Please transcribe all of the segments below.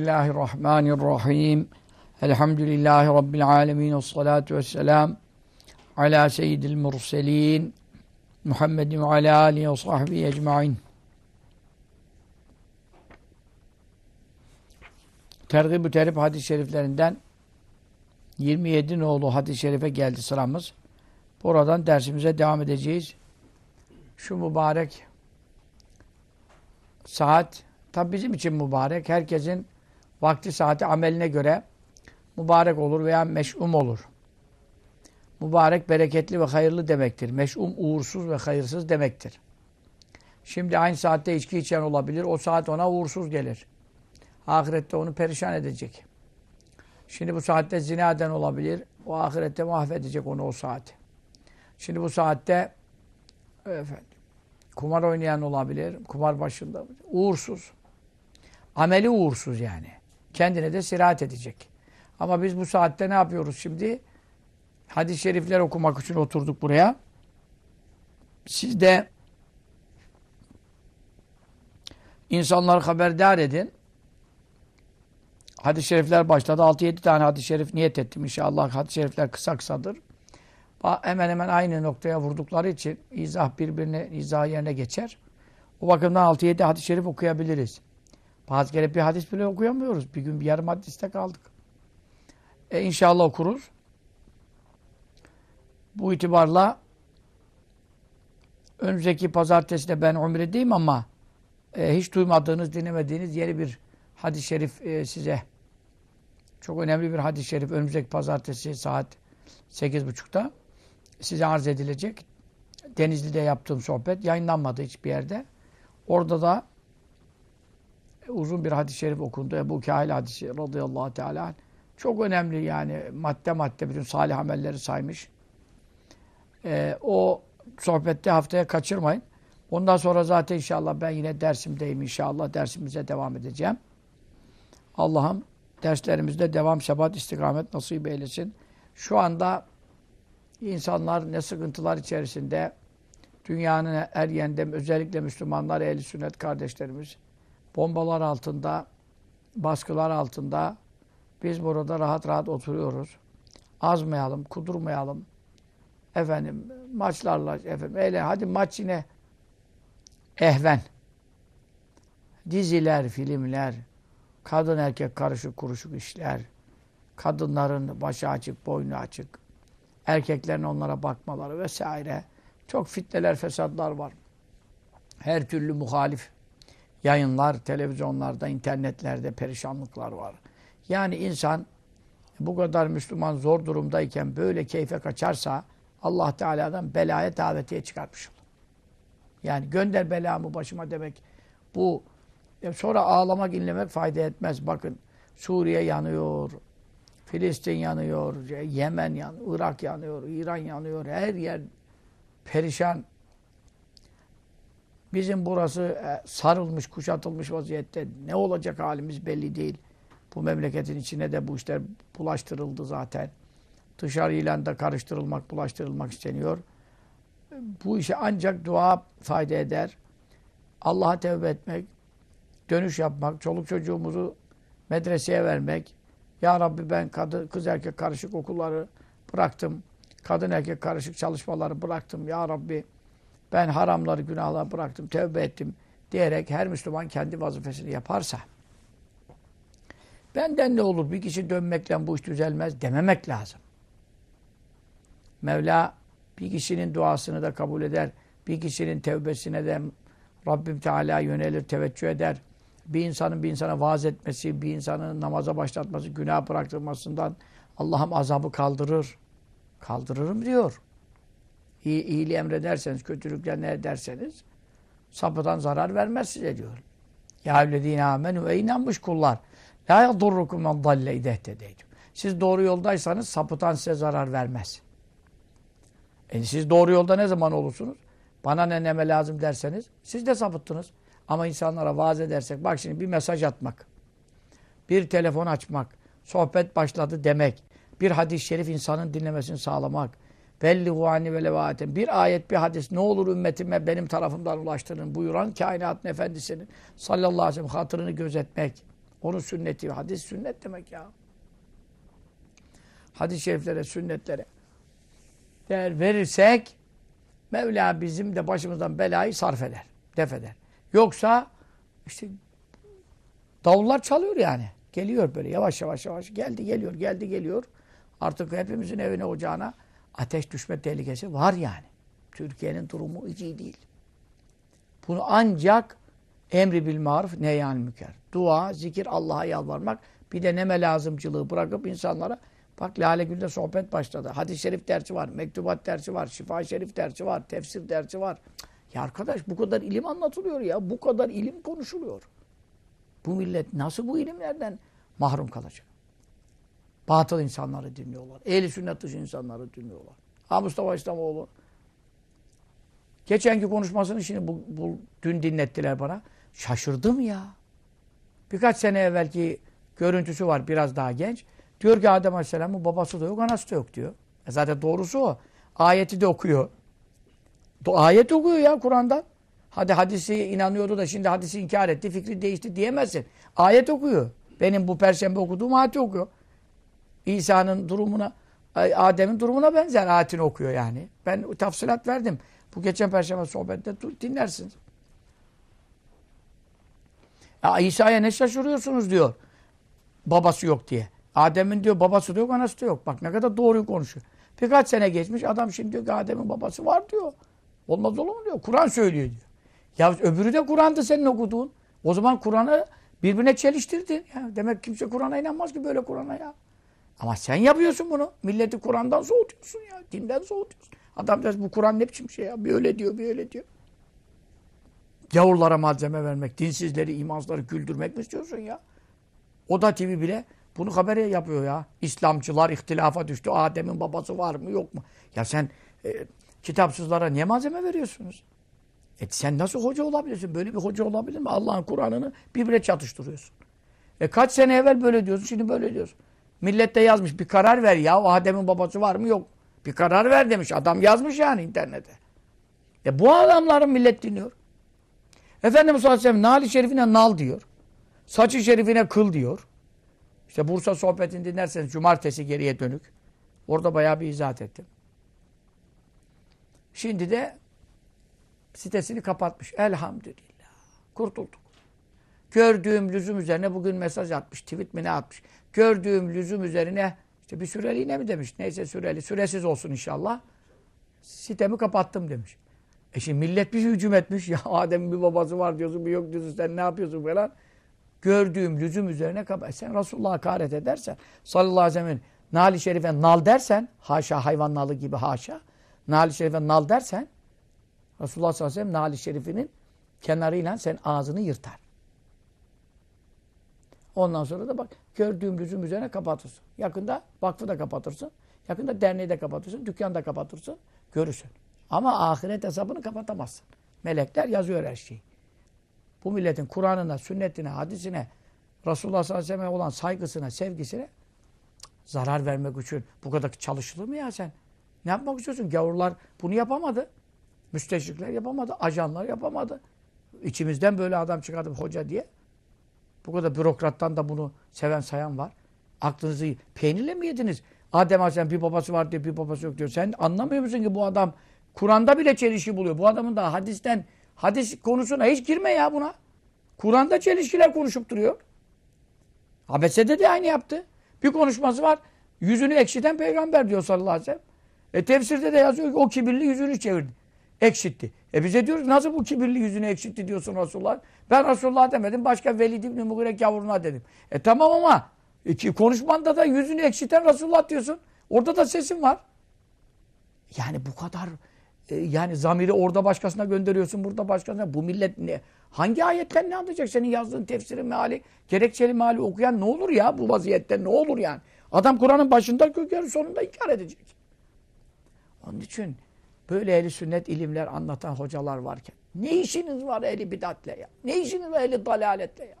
Bismillahirrahmanirrahim. Elhamdülillahi Rabbil alemin. Ve salatu vesselam ala seyyidil murselin. Muhammedin ve ala alihi ve sahbihi ecmain. Tergib-ü Terip hadis-i şeriflerinden 27 nolu hadis-i şerife geldi sıramız. Buradan dersimize devam edeceğiz. Şu mübarek saat tabi bizim için mübarek. Herkesin vakti saati ameline göre mübarek olur veya meş'um olur. Mübarek, bereketli ve hayırlı demektir. Meş'um, uğursuz ve hayırsız demektir. Şimdi aynı saatte içki içen olabilir. O saat ona uğursuz gelir. Ahirette onu perişan edecek. Şimdi bu saatte zina eden olabilir. O ahirette mahvedecek onu o saati. Şimdi bu saatte efendim, kumar oynayan olabilir. Kumar başında. Uğursuz. Ameli uğursuz yani. Kendine de sirahat edecek. Ama biz bu saatte ne yapıyoruz şimdi? Hadis-i şerifler okumak için oturduk buraya. Siz de insanları haberdar edin. Hadis-i şerifler başladı. 6-7 tane hadis-i şerif niyet ettim. İnşallah hadis-i şerifler kısa kısadır. Hemen hemen aynı noktaya vurdukları için izah birbirine izah yerine geçer. O bakımdan 6-7 hadis-i şerif okuyabiliriz. Bazı kere bir hadis bile okuyamıyoruz. Bir gün bir yarım hadiste kaldık. E inşallah okuruz. Bu itibarla önümüzdeki pazarteside ben umredeyim ama e, hiç duymadığınız, dinlemediğiniz yeni bir hadis-i şerif e, size çok önemli bir hadis-i şerif önümüzdeki pazartesi saat 8.30'da size arz edilecek. Denizli'de yaptığım sohbet yayınlanmadı hiçbir yerde. Orada da uzun bir hadis-i şerif okundu. Ebu Kâhil hadisi radıyallahu teala çok önemli yani madde madde bütün salih amelleri saymış. Ee, o sohbette haftaya kaçırmayın. Ondan sonra zaten inşallah ben yine dersimdeyim inşallah. Dersimize devam edeceğim. Allah'ım derslerimizde devam, sebat, istikamet nasip eylesin. Şu anda insanlar ne sıkıntılar içerisinde dünyanın her yerinde özellikle Müslümanlar, ehli sünnet kardeşlerimiz bombalar altında, baskılar altında biz burada rahat rahat oturuyoruz. Azmayalım, kudurmayalım. Efendim maçlarla efendim eyle hadi maç yine ehven. Diziler, filmler, kadın erkek karışık kuruşuk işler. Kadınların başı açık, boynu açık. Erkeklerin onlara bakmaları vesaire. Çok fitneler, fesatlar var. Her türlü muhalif yayınlar, televizyonlarda, internetlerde perişanlıklar var. Yani insan bu kadar Müslüman zor durumdayken böyle keyfe kaçarsa Allah Teala'dan belaya davetiye çıkartmış olur. Yani gönder belamı başıma demek bu e, sonra ağlamak inlemek fayda etmez. Bakın Suriye yanıyor, Filistin yanıyor, Yemen yanıyor, Irak yanıyor, İran yanıyor, her yer perişan. Bizim burası e, sarılmış, kuşatılmış vaziyette. Ne olacak halimiz belli değil. Bu memleketin içine de bu işler bulaştırıldı zaten. Dışarıyla da karıştırılmak, bulaştırılmak isteniyor. Bu işe ancak dua fayda eder. Allah'a tevbe etmek, dönüş yapmak, çoluk çocuğumuzu medreseye vermek. Ya Rabbi ben kadın, kız erkek karışık okulları bıraktım. Kadın erkek karışık çalışmaları bıraktım. Ya Rabbi ben haramları, günahları bıraktım, tevbe ettim diyerek her Müslüman kendi vazifesini yaparsa benden ne olur bir kişi dönmekle bu iş düzelmez dememek lazım. Mevla bir kişinin duasını da kabul eder. Bir kişinin tevbesine de Rabbim Teala yönelir, teveccüh eder. Bir insanın bir insana vaaz etmesi, bir insanın namaza başlatması, günah bıraktırmasından Allah'ım azabı kaldırır. Kaldırırım diyor. İyi, iyiliği emrederseniz, kötülükler ne ederseniz sapıdan zarar vermez size diyor. Ya evlediğine amenü ve inanmış kullar. La yadurrukum men dalle idehtedeydim. Siz doğru yoldaysanız sapıtan size zarar vermez. E siz doğru yolda ne zaman olursunuz? Bana ne neme lazım derseniz siz de sapıttınız. Ama insanlara vaaz edersek bak şimdi bir mesaj atmak, bir telefon açmak, sohbet başladı demek, bir hadis-i şerif insanın dinlemesini sağlamak, bellihu anni ve levaten. Bir ayet, bir hadis ne olur ümmetime benim tarafımdan ulaştırın buyuran kainatın efendisinin sallallahu aleyhi ve sellem hatırını gözetmek. Onun sünneti, hadis sünnet demek ya. Hadis-i şeriflere, sünnetlere değer verirsek Mevla bizim de başımızdan belayı sarf eder, def eder. Yoksa işte davullar çalıyor yani. Geliyor böyle yavaş yavaş yavaş. Geldi geliyor, geldi geliyor. Artık hepimizin evine ocağına ateş düşme tehlikesi var yani. Türkiye'nin durumu iyi değil. Bunu ancak emri bil maruf neyyan müker. Dua, zikir, Allah'a yalvarmak. Bir de neme lazımcılığı bırakıp insanlara bak Lale Gül'de sohbet başladı. Hadis-i şerif dersi var, mektubat dersi var, şifa şerif dersi var, tefsir dersi var. Ya arkadaş bu kadar ilim anlatılıyor ya. Bu kadar ilim konuşuluyor. Bu millet nasıl bu ilimlerden mahrum kalacak? Batıl insanları dinliyorlar. Ehli sünnet dışı insanları dinliyorlar. Ha Mustafa İslamoğlu. Geçenki konuşmasını şimdi bu, bu, dün dinlettiler bana. Şaşırdım ya. Birkaç sene evvelki görüntüsü var biraz daha genç. Diyor ki Adem Aleyhisselam'ın babası da yok, anası da yok diyor. E zaten doğrusu o. Ayeti de okuyor. Ayet okuyor ya Kur'an'dan. Hadi hadisi inanıyordu da şimdi hadisi inkar etti, fikri değişti diyemezsin. Ayet okuyor. Benim bu perşembe okuduğum ayeti okuyor. İsa'nın durumuna, Adem'in durumuna benzer ayetini okuyor yani. Ben tafsilat verdim. Bu geçen perşembe sohbette dinlersiniz. Ya İsa'ya ne şaşırıyorsunuz diyor. Babası yok diye. Adem'in diyor babası da yok, anası da yok. Bak ne kadar doğruyu konuşuyor. Birkaç sene geçmiş adam şimdi diyor ki Adem'in babası var diyor. Olmaz olur mu diyor. Kur'an söylüyor diyor. Ya öbürü de Kur'an'dı senin okuduğun. O zaman Kur'an'ı birbirine çeliştirdin. Ya demek kimse Kur'an'a inanmaz ki böyle Kur'an'a ya. Ama sen yapıyorsun bunu. Milleti Kur'an'dan soğutuyorsun ya. Dinden soğutuyorsun. Adam der bu Kur'an ne biçim şey ya. Bir öyle diyor, bir öyle diyor. Gavurlara malzeme vermek, dinsizleri, imansızları güldürmek mi istiyorsun ya? O da TV bile bunu habere yapıyor ya. İslamcılar ihtilafa düştü. Adem'in babası var mı yok mu? Ya sen e, kitapsızlara niye malzeme veriyorsunuz? E sen nasıl hoca olabilirsin? Böyle bir hoca olabilir mi? Allah'ın Kur'an'ını birbirine çatıştırıyorsun. E kaç sene evvel böyle diyorsun, şimdi böyle diyorsun. Millet de yazmış bir karar ver ya. Adem'in babası var mı yok. Bir karar ver demiş. Adam yazmış yani internete. E bu adamların millet dinliyor. Efendimiz sallallahu aleyhi ve sellem nali şerifine nal diyor. Saçı şerifine kıl diyor. İşte Bursa sohbetini dinlerseniz cumartesi geriye dönük. Orada bayağı bir izahat ettim. Şimdi de sitesini kapatmış. Elhamdülillah. Kurtulduk. Gördüğüm lüzum üzerine bugün mesaj atmış. Tweet mi ne atmış. Gördüğüm lüzum üzerine işte bir süreliğine mi demiş. Neyse süreli. Süresiz olsun inşallah. Sitemi kapattım demiş. E şimdi millet bir hücum etmiş. Ya Adem'in bir babası var diyorsun, bir yok diyorsun. Sen ne yapıyorsun falan. Gördüğüm lüzum üzerine kapat. Sen Resulullah'a hakaret edersen, sallallahu aleyhi ve sellem nali şerife nal dersen, haşa hayvan nalı gibi haşa, nali şerife nal dersen, Resulullah sallallahu aleyhi ve sellem nali şerifinin kenarıyla sen ağzını yırtar. Ondan sonra da bak gördüğüm lüzum üzerine kapatırsın. Yakında vakfı da kapatırsın. Yakında derneği de kapatırsın. Dükkanı da kapatırsın. Görürsün. Ama ahiret hesabını kapatamazsın. Melekler yazıyor her şeyi. Bu milletin Kur'an'ına, sünnetine, hadisine, Resulullah sallallahu aleyhi ve olan saygısına, sevgisine zarar vermek için bu kadar çalışılır mı ya sen? Ne yapmak istiyorsun? Gavurlar bunu yapamadı. Müsteşrikler yapamadı. Ajanlar yapamadı. İçimizden böyle adam çıkardı hoca diye. Bu kadar bürokrattan da bunu seven sayan var. Aklınızı peynirle mi yediniz? Adem Aleyhisselam bir babası var diye bir babası yok diyor. Sen anlamıyor musun ki bu adam Kur'an'da bile çelişki buluyor. Bu adamın da hadisten hadis konusuna hiç girme ya buna. Kur'an'da çelişkiler konuşup duruyor. Abese'de de aynı yaptı. Bir konuşması var. Yüzünü ekşiten peygamber diyor sallallahu aleyhi ve sellem. E tefsirde de yazıyor ki o kibirli yüzünü çevirdi. Ekşitti. E bize diyoruz nasıl bu kibirli yüzünü ekşitti diyorsun Resulullah. Ben Resulullah demedim. Başka Velid İbni Mugire gavuruna dedim. E tamam ama e, konuşmanda da yüzünü ekşiten Resulullah diyorsun. Orada da sesin var. Yani bu kadar e, yani zamiri orada başkasına gönderiyorsun, burada başkasına. Bu millet ne? Hangi ayetten ne anlayacak? Senin yazdığın tefsirin meali, gerekçeli meali okuyan ne olur ya bu vaziyette? Ne olur yani? Adam Kur'an'ın başında kökleri sonunda inkar edecek. Onun için böyle ehli sünnet ilimler anlatan hocalar varken ne işiniz var ehli bidatle ya? Ne işiniz var ehli dalaletle ya?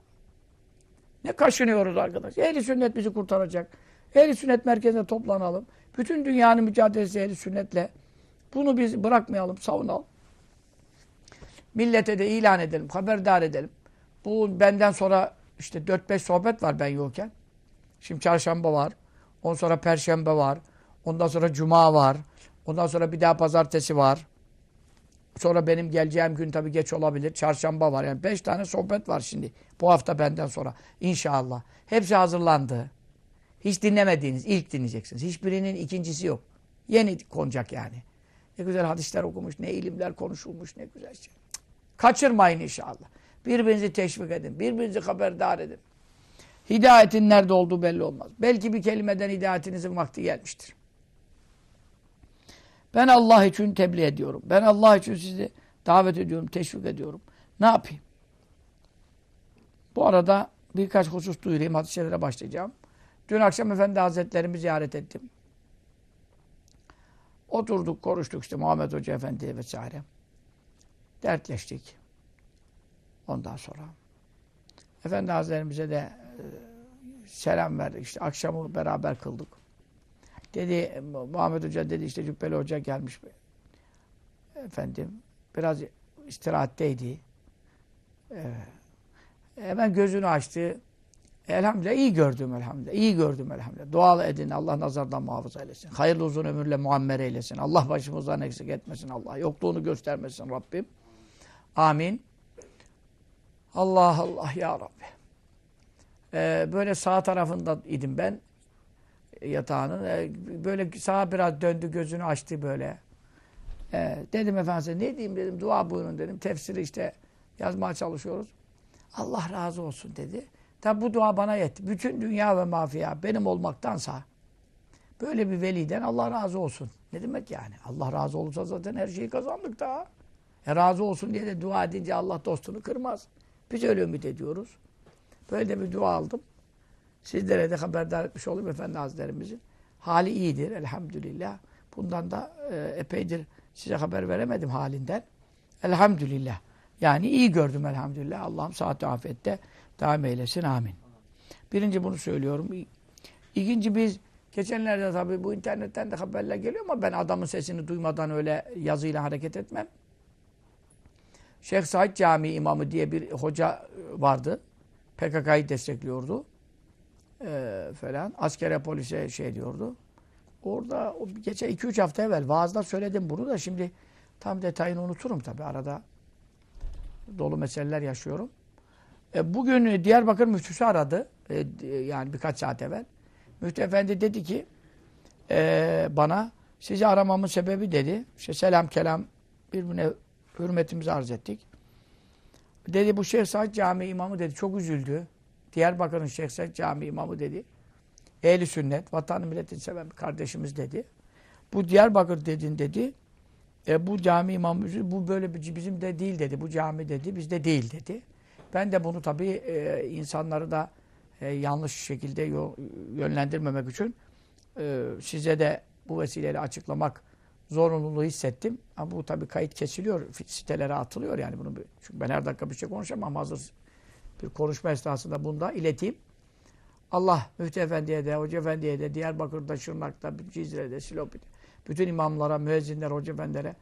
Ne kaşınıyoruz arkadaş? Ehli sünnet bizi kurtaracak. Ehli sünnet merkezine toplanalım. Bütün dünyanın mücadelesi ehli sünnetle. Bunu biz bırakmayalım, savunalım. Millete de ilan edelim, haberdar edelim. Bu benden sonra işte 4-5 sohbet var ben yokken. Şimdi çarşamba var. Ondan sonra perşembe var. Ondan sonra cuma var. Ondan sonra bir daha pazartesi var. Sonra benim geleceğim gün tabii geç olabilir. Çarşamba var. Yani beş tane sohbet var şimdi. Bu hafta benden sonra. İnşallah. Hepsi hazırlandı. Hiç dinlemediğiniz, ilk dinleyeceksiniz. Hiçbirinin ikincisi yok. Yeni konacak yani. Ne güzel hadisler okumuş, ne ilimler konuşulmuş, ne güzel şey. Kaçırmayın inşallah. Birbirinizi teşvik edin, birbirinizi haberdar edin. Hidayetin nerede olduğu belli olmaz. Belki bir kelimeden hidayetinizin vakti gelmiştir. Ben Allah için tebliğ ediyorum. Ben Allah için sizi davet ediyorum, teşvik ediyorum. Ne yapayım? Bu arada birkaç husus duyurayım, hadis başlayacağım. Dün akşam Efendi Hazretlerimi ziyaret ettim. Oturduk, konuştuk işte Muhammed Hoca Efendi vesaire. Dertleştik. Ondan sonra. Efendi Hazretlerimize de e, selam verdik. İşte akşamı beraber kıldık. Dedi Muhammed Hoca dedi işte Cübbeli Hoca gelmiş. Efendim biraz istirahatteydi. Evet. Hemen gözünü açtı. Elhamdülillah iyi gördüm elhamdülillah. İyi gördüm elhamdülillah. Dualı edin. Allah nazardan muhafaza eylesin. Hayırlı uzun ömürle muammer eylesin. Allah başımızdan eksik etmesin Allah. Yokluğunu göstermesin Rabbim. Amin. Allah Allah ya Rabbi. Ee, böyle sağ tarafında idim ben yatağının. Ee, böyle sağa biraz döndü gözünü açtı böyle. Ee, dedim efendim ne diyeyim dedim dua buyurun dedim. Tefsiri işte yazmaya çalışıyoruz. Allah razı olsun dedi. Tabi bu dua bana yetti. Bütün dünya ve mafya benim olmaktansa böyle bir veliden Allah razı olsun. Ne demek yani? Allah razı olursa zaten her şeyi kazandık da. E razı olsun diye de dua edince Allah dostunu kırmaz. Biz öyle ümit ediyoruz. Böyle de bir dua aldım. Sizlere de haberdar etmiş olayım Efendi Hazretlerimizin. Hali iyidir elhamdülillah. Bundan da e, epeydir size haber veremedim halinden. Elhamdülillah. Yani iyi gördüm elhamdülillah. Allah'ım saat afiyette daim eylesin. Amin. Birinci bunu söylüyorum. İkinci biz geçenlerde tabii bu internetten de haberler geliyor ama ben adamın sesini duymadan öyle yazıyla hareket etmem. Şeyh Said Camii imamı diye bir hoca vardı. PKK'yı destekliyordu. Ee, falan. Askere polise şey diyordu. Orada o, geçen 2-3 hafta evvel vaazda söyledim bunu da şimdi tam detayını unuturum tabii arada dolu meseleler yaşıyorum. E, bugün Diyarbakır müftüsü aradı. E, yani birkaç saat evvel. Müftü efendi dedi ki e, bana sizi aramamın sebebi dedi. İşte selam kelam birbirine hürmetimizi arz ettik. Dedi bu Şeyh Said Camii imamı dedi. Çok üzüldü. Diyarbakır'ın Şeyh Said Camii imamı dedi. Ehli sünnet, vatanı milletini seven bir kardeşimiz dedi. Bu Diyarbakır dedin dedi. E, bu cami imamı bu böyle bir, bizim de değil dedi. Bu cami dedi, bizde değil dedi. Ben de bunu tabii e, insanları da e, yanlış şekilde yönlendirmemek için e, size de bu vesileyle açıklamak zorunluluğu hissettim. Ama bu tabii kayıt kesiliyor, sitelere atılıyor yani bunu. Çünkü ben her dakika bir şey konuşamam. Hazır bir konuşma esnasında bunu da ileteyim. Allah Müftü Efendi'ye de, Hoca Efendi'ye de, Diyarbakır'da, Şırnak'ta, Cizre'de, Silopi'de, bütün imamlara, müezzinler, Hoca Efendilere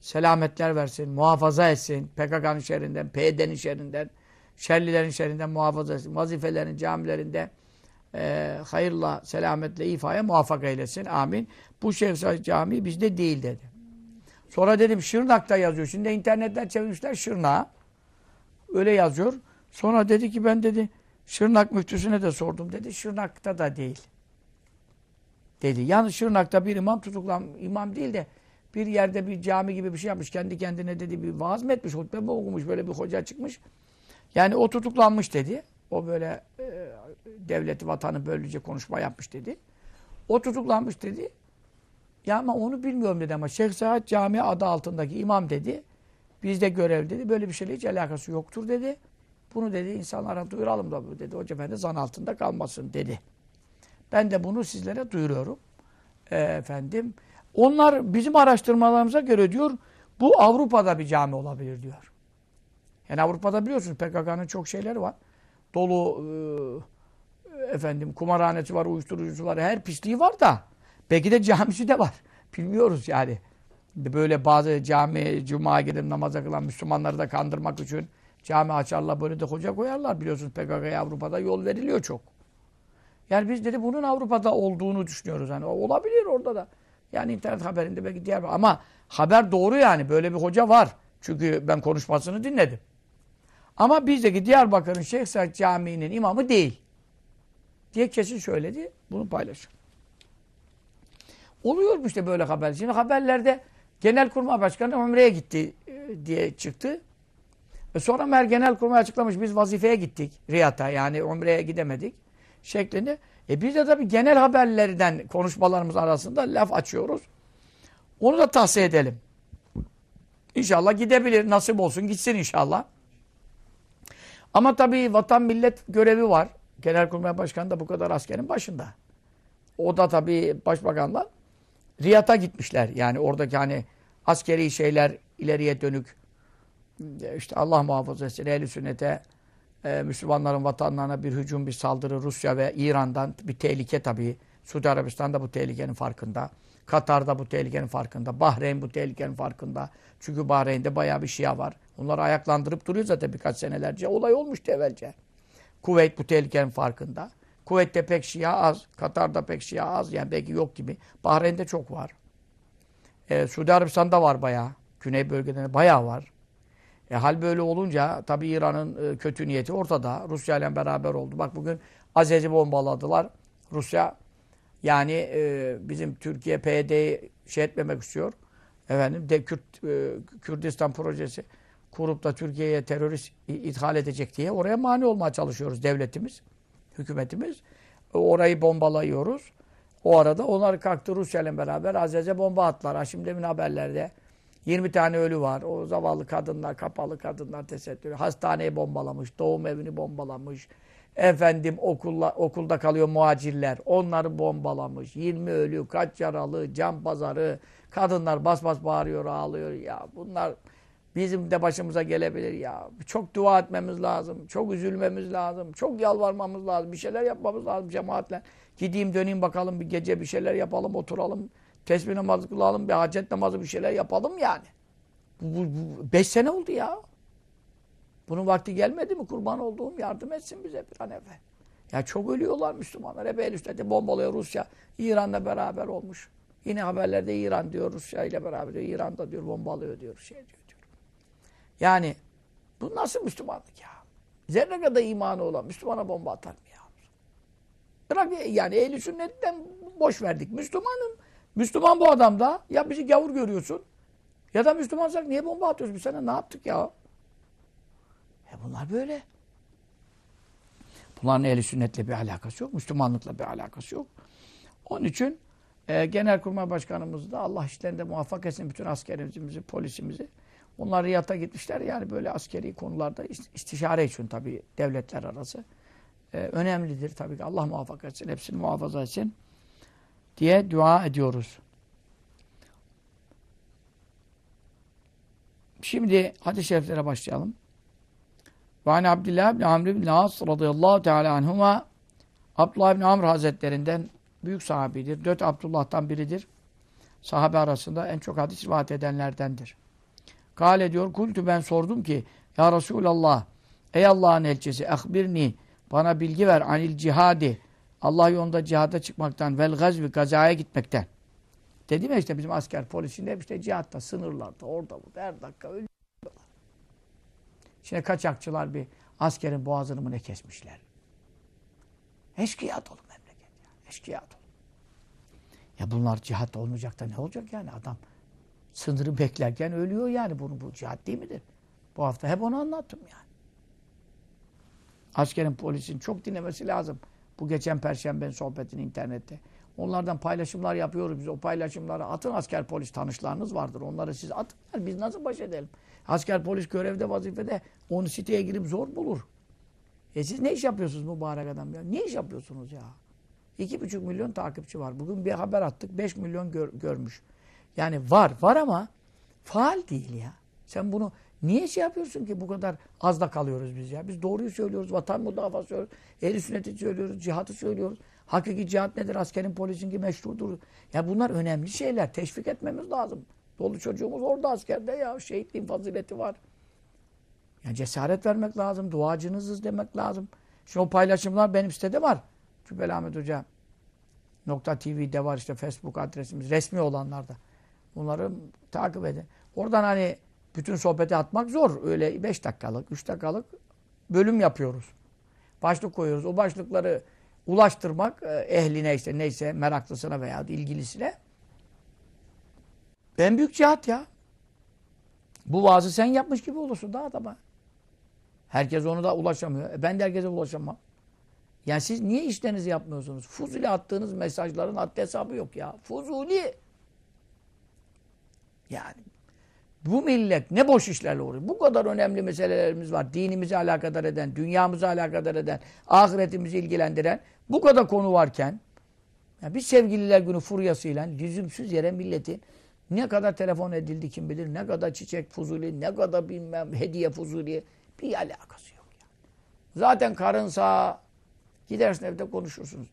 selametler versin, muhafaza etsin. PKK'nın şerrinden, PYD'nin şerrinden, şerlilerin şerrinden muhafaza etsin. Vazifelerin camilerinde e, hayırla, selametle, ifaya muvaffak eylesin. Amin. Bu Şeyh Camii bizde değil dedi. Sonra dedim Şırnak'ta yazıyor. Şimdi internetten çevirmişler Şırnak'a. Öyle yazıyor. Sonra dedi ki ben dedi Şırnak müftüsüne de sordum dedi. Şırnak'ta da değil. Dedi. Yani Şırnak'ta bir imam tutuklan imam değil de bir yerde bir cami gibi bir şey yapmış. Kendi kendine dedi bir vaaz mı etmiş, hutbe mi okumuş, böyle bir hoca çıkmış. Yani o tutuklanmış dedi. O böyle e, devleti, vatanı böylece konuşma yapmış dedi. O tutuklanmış dedi. Ya ama onu bilmiyorum dedi ama Şeyh Saad Camii adı altındaki imam dedi. Bizde görev dedi. Böyle bir şeyle hiç alakası yoktur dedi. Bunu dedi insanlara duyuralım da bu dedi. Hoca Efendi zan altında kalmasın dedi. Ben de bunu sizlere duyuruyorum. E, efendim. Onlar bizim araştırmalarımıza göre diyor bu Avrupa'da bir cami olabilir diyor. Yani Avrupa'da biliyorsunuz PKK'nın çok şeyleri var. Dolu e, efendim kumarhanesi var, uyuşturucusu var, her pisliği var da belki de camisi de var. Bilmiyoruz yani. Böyle bazı cami, cuma gidip namaza kılan Müslümanları da kandırmak için Cami açarlar böyle de hoca koyarlar. Biliyorsunuz PKK'ya Avrupa'da yol veriliyor çok. Yani biz dedi bunun Avrupa'da olduğunu düşünüyoruz. Hani olabilir orada da. Yani internet haberinde belki diğer ama haber doğru yani. Böyle bir hoca var. Çünkü ben konuşmasını dinledim. Ama bizdeki Diyarbakır'ın Şeyh Said Camii'nin imamı değil. Diye kesin söyledi. Bunu paylaşın. Oluyor işte böyle haber. Şimdi haberlerde Genelkurmay Başkanı Umre'ye gitti e, diye çıktı. E sonra Mer Genelkurmay açıklamış biz vazifeye gittik Riyad'a yani Umre'ye gidemedik şeklinde. E biz de tabii genel haberlerden konuşmalarımız arasında laf açıyoruz. Onu da tahsiye edelim. İnşallah gidebilir. Nasip olsun gitsin inşallah. Ama tabii vatan millet görevi var. Genelkurmay Başkanı da bu kadar askerin başında. O da tabii başbakanlar Riyad'a gitmişler. Yani oradaki hani askeri şeyler ileriye dönük işte Allah muhafaza etsin ehl sünnete e, Müslümanların vatanlarına bir hücum, bir saldırı Rusya ve İran'dan bir tehlike tabii. Suudi Arabistan da bu tehlikenin farkında. Katar da bu tehlikenin farkında. Bahreyn bu tehlikenin farkında. Çünkü Bahreyn'de bayağı bir Şia var. Onları ayaklandırıp duruyor zaten birkaç senelerce. Olay olmuştu evvelce. Kuveyt bu tehlikenin farkında. Kuveyt'te pek Şia az. Katar'da pek Şia az. Yani belki yok gibi. Bahreyn'de çok var. Ee, Suudi Arabistan'da var bayağı. Güney bölgelerinde bayağı var. E, hal böyle olunca tabii İran'ın e, kötü niyeti ortada. Rusya ile beraber oldu. Bak bugün Azez'i bombaladılar. Rusya yani e, bizim Türkiye PYD'yi şey etmemek istiyor. Efendim de Kürt, e, Kürdistan projesi kurup da Türkiye'ye terörist ithal edecek diye oraya mani olmaya çalışıyoruz devletimiz, hükümetimiz. E, orayı bombalıyoruz. O arada onlar kalktı Rusya ile beraber Azez'e bomba attılar. Şimdi demin haberlerde 20 tane ölü var. O zavallı kadınlar, kapalı kadınlar tesettür. Hastaneyi bombalamış, doğum evini bombalamış. Efendim okulla, okulda kalıyor muhacirler. Onları bombalamış. 20 ölü, kaç yaralı, cam pazarı. Kadınlar bas bas bağırıyor, ağlıyor. Ya bunlar bizim de başımıza gelebilir ya. Çok dua etmemiz lazım. Çok üzülmemiz lazım. Çok yalvarmamız lazım. Bir şeyler yapmamız lazım cemaatle. Gideyim döneyim bakalım bir gece bir şeyler yapalım, oturalım. Tesbih namazı kılalım, bir hacet namazı bir şeyler yapalım yani. Bu, bu, bu beş sene oldu ya. Bunun vakti gelmedi mi? Kurban olduğum yardım etsin bize bir an evvel. Ya çok ölüyorlar Müslümanlar. Hep el üstünde bombalıyor Rusya. İran'la beraber olmuş. Yine haberlerde İran diyor, Rusya ile beraber diyor. İran'da diyor bombalıyor diyor, şey diyor, diyor. Yani bu nasıl Müslümanlık ya? Zerre kadar imanı olan Müslümana bomba atar mı ya? Bırak yani ehli sünnetten boş verdik. Müslümanın Müslüman bu adam da ya bizi gavur görüyorsun ya da Müslümansak niye bomba atıyoruz biz sana ne yaptık ya? E bunlar böyle. Bunların ehli sünnetle bir alakası yok. Müslümanlıkla bir alakası yok. Onun için e, Genelkurmay Başkanımız da Allah işlerinde muvaffak etsin bütün askerimizi, polisimizi. Onlar Riyad'a gitmişler yani böyle askeri konularda istişare için tabii devletler arası. E, önemlidir tabii ki. Allah muvaffak etsin, hepsini muhafaza etsin diye dua ediyoruz. Şimdi hadis-i şeriflere başlayalım. Ve hani Abdullah bin Amr bin As radıyallahu teala anhuma Abdullah bin Amr hazretlerinden büyük sahabidir. Dört Abdullah'tan biridir. Sahabe arasında en çok hadis rivayet edenlerdendir. Kale diyor, kultu ben sordum ki, Ya Resulallah, ey Allah'ın elçisi, ehbirni, bana bilgi ver anil cihadi, Allah yolunda cihada çıkmaktan, vel gazvi, gazaya gitmekten. Dedim ya işte bizim asker polisinde hep işte cihatta, sınırlarda, orada burada, her dakika ölüyorlar. Şimdi kaçakçılar bir askerin boğazını mı ne kesmişler? Eşkıya dolu memleket ya. Eşkıya dolu. Ya bunlar cihat olmayacak da ne olacak yani adam sınırı beklerken ölüyor yani. Bunu, bu cihat değil midir? Bu hafta hep onu anlattım yani. Askerin polisin çok dinlemesi lazım. Bu geçen perşembenin sohbetini internette. Onlardan paylaşımlar yapıyoruz biz. O paylaşımları atın asker polis tanışlarınız vardır. Onları siz atın. Biz nasıl baş edelim? Asker polis görevde vazifede onu siteye girip zor bulur. E siz ne iş yapıyorsunuz mübarek adam ya? Ne iş yapıyorsunuz ya? İki buçuk milyon takipçi var. Bugün bir haber attık. Beş milyon gör, görmüş. Yani var. Var ama faal değil ya. Sen bunu niye şey yapıyorsun ki bu kadar az da kalıyoruz biz ya? Biz doğruyu söylüyoruz. Vatan müdafaa söylüyoruz. Ehli sünneti söylüyoruz. Cihatı söylüyoruz. Hakiki cihat nedir? Askerin polisin ki meşrudur. Ya bunlar önemli şeyler. Teşvik etmemiz lazım. Dolu çocuğumuz orada askerde ya. Şehitliğin fazileti var. Yani cesaret vermek lazım. Duacınızız demek lazım. Şimdi o paylaşımlar benim sitede var. Cübbeli Ahmet Hoca nokta TV'de var işte Facebook adresimiz. Resmi olanlarda. Bunları takip edin. Oradan hani bütün sohbeti atmak zor. Öyle 5 dakikalık, 3 dakikalık bölüm yapıyoruz. Başlık koyuyoruz. O başlıkları ulaştırmak e, ehline işte neyse meraklısına veya ilgilisine en büyük cihat ya. Bu vaazı sen yapmış gibi olursun daha adama. Herkes onu da ulaşamıyor. E ben de herkese ulaşamam. Yani siz niye işlerinizi yapmıyorsunuz? Fuzuli attığınız mesajların haddi hesabı yok ya. Fuzuli. Yani bu millet ne boş işlerle uğruyor. Bu kadar önemli meselelerimiz var. Dinimizi alakadar eden, dünyamızı alakadar eden, ahiretimizi ilgilendiren bu kadar konu varken yani bir sevgililer günü furyasıyla lüzumsuz yere milletin ne kadar telefon edildi kim bilir, ne kadar çiçek fuzuli, ne kadar bilmem hediye fuzuli bir alakası yok. Yani. Zaten karınsa gidersin evde konuşursunuz.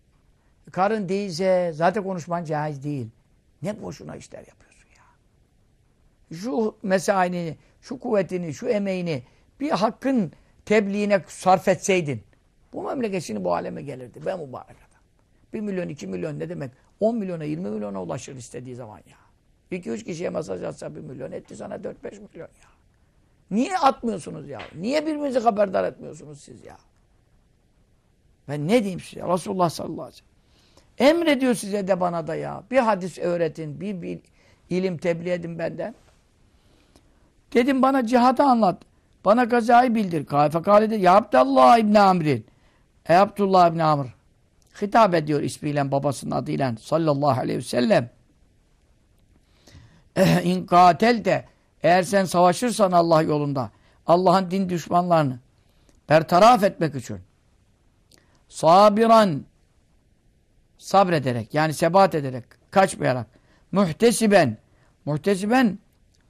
Karın değilse zaten konuşman caiz değil. Ne boşuna işler yapıyorsun ya. Şu mesaini, şu kuvvetini, şu emeğini bir hakkın tebliğine sarf etseydin bu memleket şimdi bu aleme gelirdi. Ben mübarek adam. 1 milyon, 2 milyon ne demek? 10 milyona, 20 milyona ulaşır istediği zaman ya. 2-3 kişiye mesaj atsa 1 milyon etti sana 4-5 milyon ya. Niye atmıyorsunuz ya? Niye birbirinizi haberdar etmiyorsunuz siz ya? Ben ne diyeyim size? Resulullah sallallahu aleyhi ve sellem. Emrediyor size de bana da ya. Bir hadis öğretin, bir, bir ilim tebliğ edin benden. Dedim bana cihadı anlat. Bana gazayı bildir. Fekale dedi. Ya Abdullah İbni Amr'in. Ey Abdullah İbni Amr. Hitap ediyor ismiyle babasının adıyla sallallahu aleyhi ve sellem. İn katelte eğer sen savaşırsan Allah yolunda Allah'ın din düşmanlarını bertaraf etmek için sabiran sabrederek yani sebat ederek kaçmayarak muhtesiben muhtesiben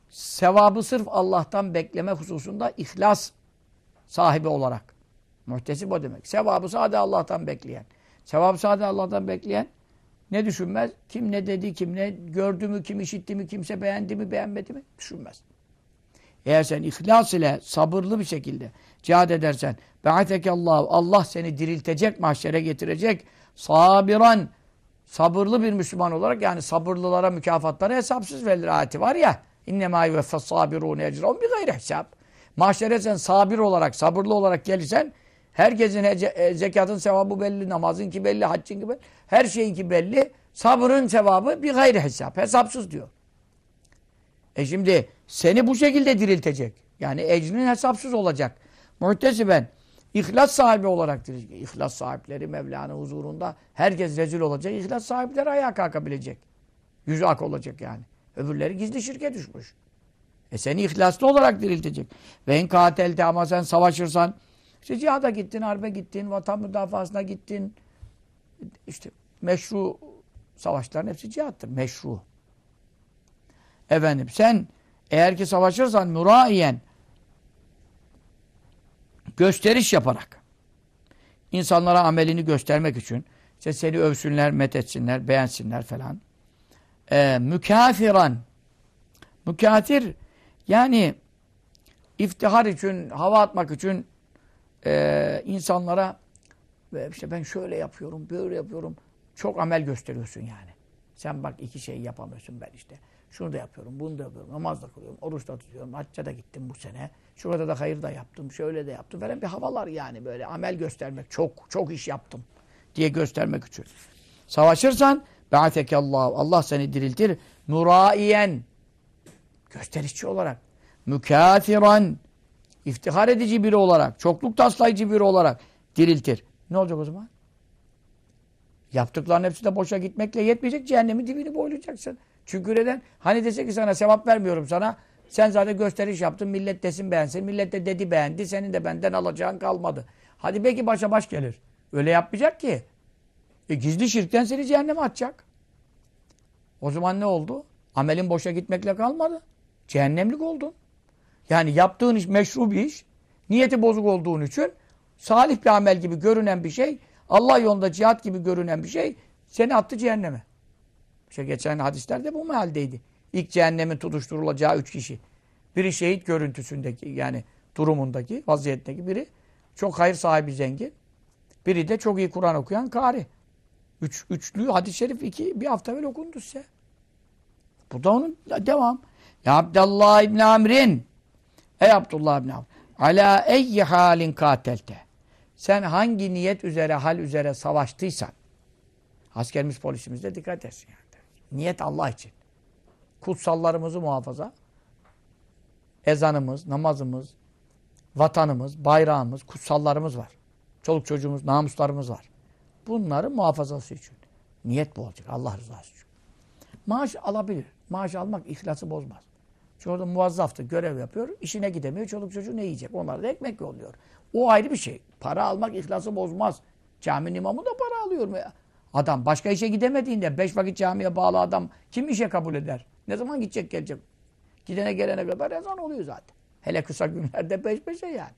sevabı sırf Allah'tan bekleme hususunda ihlas sahibi olarak muhtesip o demek. Sevabı sadece Allah'tan bekleyen. Sevabı sadece Allah'tan bekleyen ne düşünmez? Kim ne dedi, kim ne gördü mü, kim işitti mi, kimse beğendi mi, beğenmedi mi? Düşünmez. Eğer sen ihlas ile sabırlı bir şekilde cihad edersen Allah Allah seni diriltecek, mahşere getirecek. Sabiran sabırlı bir Müslüman olarak yani sabırlılara mükafatları hesapsız verilir ayeti var ya. İnnemâ yuveffes sabirûne ecrahum bi gayri hesap. Mahşere sen sabir olarak, sabırlı olarak gelirsen herkesin e, zekatın sevabı belli, namazın ki belli, haccın ki belli, her şeyin ki belli. Sabrın sevabı bir gayri hesap. Hesapsız diyor. E şimdi seni bu şekilde diriltecek. Yani ecrin hesapsız olacak. Muhtesiben ihlas sahibi olarak. İhlas sahipleri Mevla'nın huzurunda herkes rezil olacak. İhlas sahipleri ayağa kalkabilecek. Yüzü ak olacak yani. Öbürleri gizli şirke düşmüş. E seni ihlaslı olarak diriltecek. Ve en katelte ama sen savaşırsan işte cihada gittin, harbe gittin, vatan müdafasına gittin. İşte meşru savaşların hepsi cihattır. Meşru. Efendim sen eğer ki savaşırsan muraiyen gösteriş yaparak insanlara amelini göstermek için işte seni övsünler, methetsinler, beğensinler falan. Ee, mükafiran mükafir yani iftihar için, hava atmak için e, insanlara işte ben şöyle yapıyorum, böyle yapıyorum. Çok amel gösteriyorsun yani. Sen bak iki şey yapamıyorsun ben işte. Şunu da yapıyorum, bunu da yapıyorum, namaz da kılıyorum, oruç da tutuyorum, hacca da gittim bu sene. Şurada da hayır da yaptım, şöyle de yaptım falan bir havalar yani böyle amel göstermek. Çok, çok iş yaptım diye göstermek için. Savaşırsan Allah Allah seni diriltir. Nuraiyen gösterişçi olarak. Mükafiran iftihar edici biri olarak, çokluk taslayıcı biri olarak diriltir. Ne olacak o zaman? Yaptıkların hepsi de boşa gitmekle yetmeyecek. Cehennemin dibini boylayacaksın. Çünkü neden? Hani dese ki sana sevap vermiyorum sana. Sen zaten gösteriş yaptın. Millet desin beğensin. Millet de dedi beğendi. Senin de benden alacağın kalmadı. Hadi belki başa baş gelir. Öyle yapmayacak ki. E gizli şirkten seni cehenneme atacak. O zaman ne oldu? Amelin boşa gitmekle kalmadı. Cehennemlik oldun. Yani yaptığın iş meşru bir iş. Niyeti bozuk olduğun için salih bir amel gibi görünen bir şey, Allah yolunda cihat gibi görünen bir şey seni attı cehenneme. İşte geçen hadislerde bu mealdeydi. İlk cehennemin tutuşturulacağı üç kişi. Biri şehit görüntüsündeki yani durumundaki, vaziyetteki biri çok hayır sahibi zengin. Biri de çok iyi Kur'an okuyan kari. Üç, üçlü hadis-i şerif iki, bir hafta evvel okundu size. Bu da onun devam. Ya Abdullah İbni Amr'in Ey Abdullah İbni Amr Ala eyyi halin katelte Sen hangi niyet üzere, hal üzere savaştıysan askerimiz, polisimiz de dikkat etsin. Yani. Niyet Allah için. Kutsallarımızı muhafaza ezanımız, namazımız, vatanımız, bayrağımız, kutsallarımız var. Çoluk çocuğumuz, namuslarımız var. Bunların muhafazası için. Niyet bu olacak. Allah rızası için. Maaş alabilir. Maaş almak ihlası bozmaz. Çünkü orada muvazzaftı, görev yapıyor. işine gidemiyor. Çoluk çocuğu ne yiyecek? Onlar da ekmek yolluyor. O ayrı bir şey. Para almak ihlası bozmaz. Caminin imamı da para alıyor mu ya? Adam başka işe gidemediğinde beş vakit camiye bağlı adam kim işe kabul eder? Ne zaman gidecek gelecek? Gidene gelene kadar ezan oluyor zaten. Hele kısa günlerde peş peşe yani.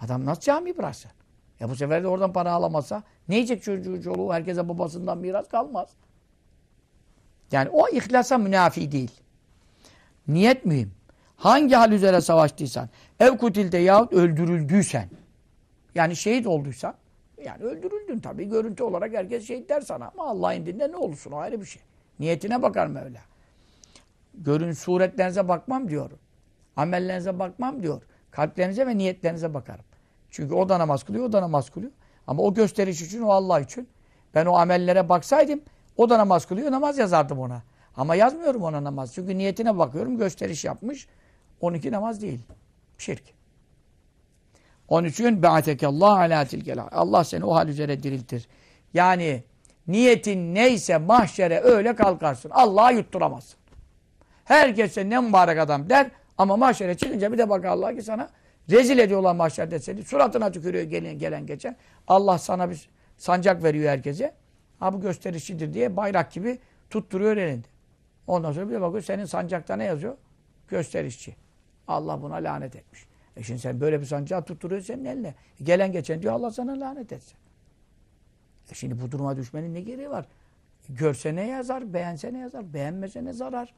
Adam nasıl cami bıraksın? Ya bu sefer de oradan para alamazsa ne yiyecek çocuğu çoluğu? Herkese babasından miras kalmaz. Yani o ihlasa münafi değil. Niyet mühim. Hangi hal üzere savaştıysan, ev kutilde yahut öldürüldüysen, yani şehit olduysan, yani öldürüldün tabii. Görüntü olarak herkes şehit der sana. Ama Allah indinde ne olursun o ayrı bir şey. Niyetine bakar Mevla. Görün suretlerinize bakmam diyor. Amellerinize bakmam diyor. Kalplerinize ve niyetlerinize bakarım. Çünkü o da namaz kılıyor, o da namaz kılıyor. Ama o gösteriş için, o Allah için. Ben o amellere baksaydım, o da namaz kılıyor, namaz yazardım ona. Ama yazmıyorum ona namaz. Çünkü niyetine bakıyorum, gösteriş yapmış. 12 namaz değil. Şirk. Onun için Allah alâ tilkel Allah seni o hal üzere diriltir. Yani niyetin neyse mahşere öyle kalkarsın. Allah'a yutturamazsın. Herkes ne mübarek adam der ama mahşere çıkınca bir de bak Allah ki sana rezil ediyorlar mahşerde seni. Suratına tükürüyor gelen, gelen geçen. Allah sana bir sancak veriyor herkese. Ha bu gösterişçidir diye bayrak gibi tutturuyor elinde. Ondan sonra bir bakıyor senin sancakta ne yazıyor? Gösterişçi. Allah buna lanet etmiş. E şimdi sen böyle bir sancağı tutturuyor senin eline. E gelen geçen diyor Allah sana lanet etsin. E şimdi bu duruma düşmenin ne gereği var? Görse ne yazar, beğense ne yazar, beğenmese ne zarar.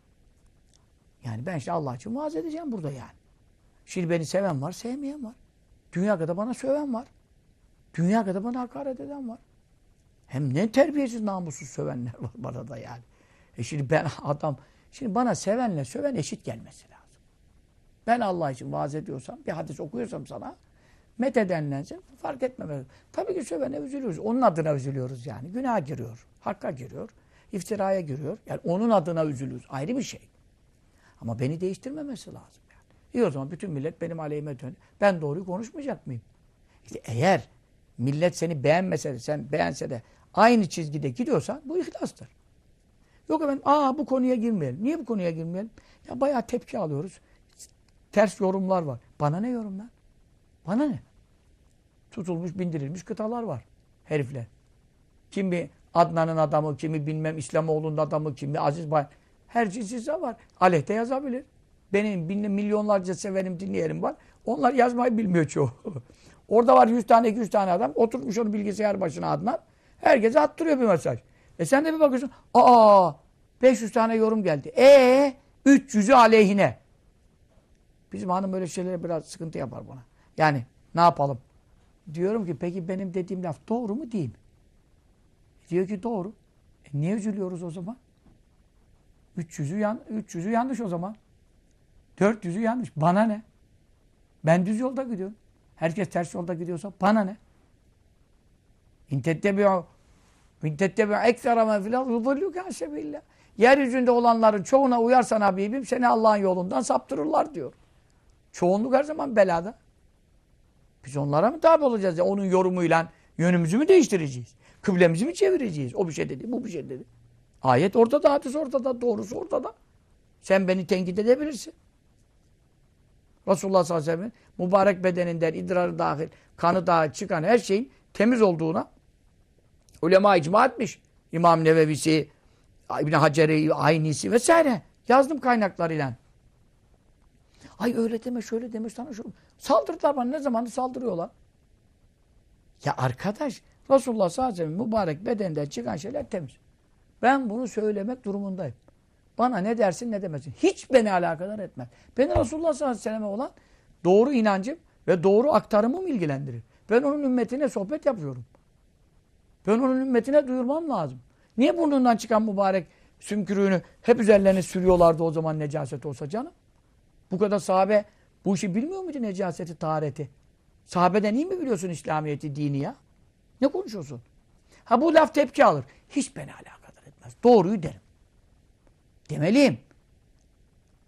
Yani ben işte Allah için vaaz edeceğim burada yani. Şimdi beni seven var, sevmeyen var. Dünya kadar bana söven var. Dünya kadar bana hakaret eden var. Hem ne terbiyesiz, namussuz sövenler var bana da yani. E şimdi ben adam, şimdi bana sevenle söven eşit gelmesi lazım. Ben Allah için vaaz ediyorsam, bir hadis okuyorsam sana, met edenlensin, fark etmemeli. Tabii ki sövene üzülüyoruz. Onun adına üzülüyoruz yani. Günah giriyor, hakka giriyor, iftiraya giriyor. Yani onun adına üzülürüz. Ayrı bir şey. Ama beni değiştirmemesi lazım. İyi o zaman bütün millet benim aleyhime dön. Ben doğruyu konuşmayacak mıyım? İşte eğer millet seni beğenmese de, sen beğense de aynı çizgide gidiyorsan bu ihlastır. Yok efendim, aa bu konuya girmeyelim. Niye bu konuya girmeyelim? Ya bayağı tepki alıyoruz. Ters yorumlar var. Bana ne yorumlar? Bana ne? Tutulmuş, bindirilmiş kıtalar var. Herifler. Kimi Adnan'ın adamı, kimi bilmem İslamoğlu'nun adamı, kimi Aziz Bay. Her cinsizde var. Aleyhte yazabilir. Benim bin, milyonlarca severim, dinleyelim var. Onlar yazmayı bilmiyor çoğu. Orada var 100 tane, 200 tane adam. Oturmuş onu bilgisayar başına Adnan. Herkese attırıyor bir mesaj. E sen de bir bakıyorsun. Aa 500 tane yorum geldi. E 300'ü aleyhine. Bizim hanım böyle şeylere biraz sıkıntı yapar bana. Yani ne yapalım? Diyorum ki peki benim dediğim laf doğru mu değil mi? Diyor ki doğru. E niye üzülüyoruz o zaman? 300'ü yan, 300'ü yanlış o zaman. 400'ü yanlış. Bana ne? Ben düz yolda gidiyorum. Herkes ters yolda gidiyorsa bana ne? İntettebi'u İntettebi'u eksera men filan yudulluke hasebillah. Yeryüzünde olanların çoğuna uyarsan Habibim seni Allah'ın yolundan saptırırlar diyor. Çoğunluk her zaman belada. Biz onlara mı tabi olacağız? Ya? Onun yorumuyla yönümüzü mü değiştireceğiz? Kıblemizi mi çevireceğiz? O bir şey dedi, bu bir şey dedi. Ayet ortada, hadis ortada, doğrusu ortada. Sen beni tenkit edebilirsin. Resulullah sallallahu aleyhi ve sellem mübarek bedeninden idrarı dahil, kanı dahil çıkan her şeyin temiz olduğuna ulema icma etmiş. İmam Nevevisi, İbn Hacer'i, Aynisi vesaire. Yazdım kaynaklarıyla. Ay öyle deme, şöyle deme, sana şu. Saldırdılar bana. Ne zamanı saldırıyorlar? Ya arkadaş, Resulullah sallallahu aleyhi ve sellem mübarek bedenden çıkan şeyler temiz. Ben bunu söylemek durumundayım. Bana ne dersin ne demezsin. Hiç beni alakadar etmez. Beni Resulullah sallallahu aleyhi ve selleme olan doğru inancım ve doğru aktarımım ilgilendirir. Ben onun ümmetine sohbet yapıyorum. Ben onun ümmetine duyurmam lazım. Niye burnundan çıkan mübarek sümkürüğünü hep üzerlerine sürüyorlardı o zaman necaset olsa canım? Bu kadar sahabe bu işi bilmiyor muydu necaseti, tahareti? Sahabeden iyi mi biliyorsun İslamiyet'i, dini ya? Ne konuşuyorsun? Ha bu laf tepki alır. Hiç beni alakadar etmez. Doğruyu derim. Demeliyim.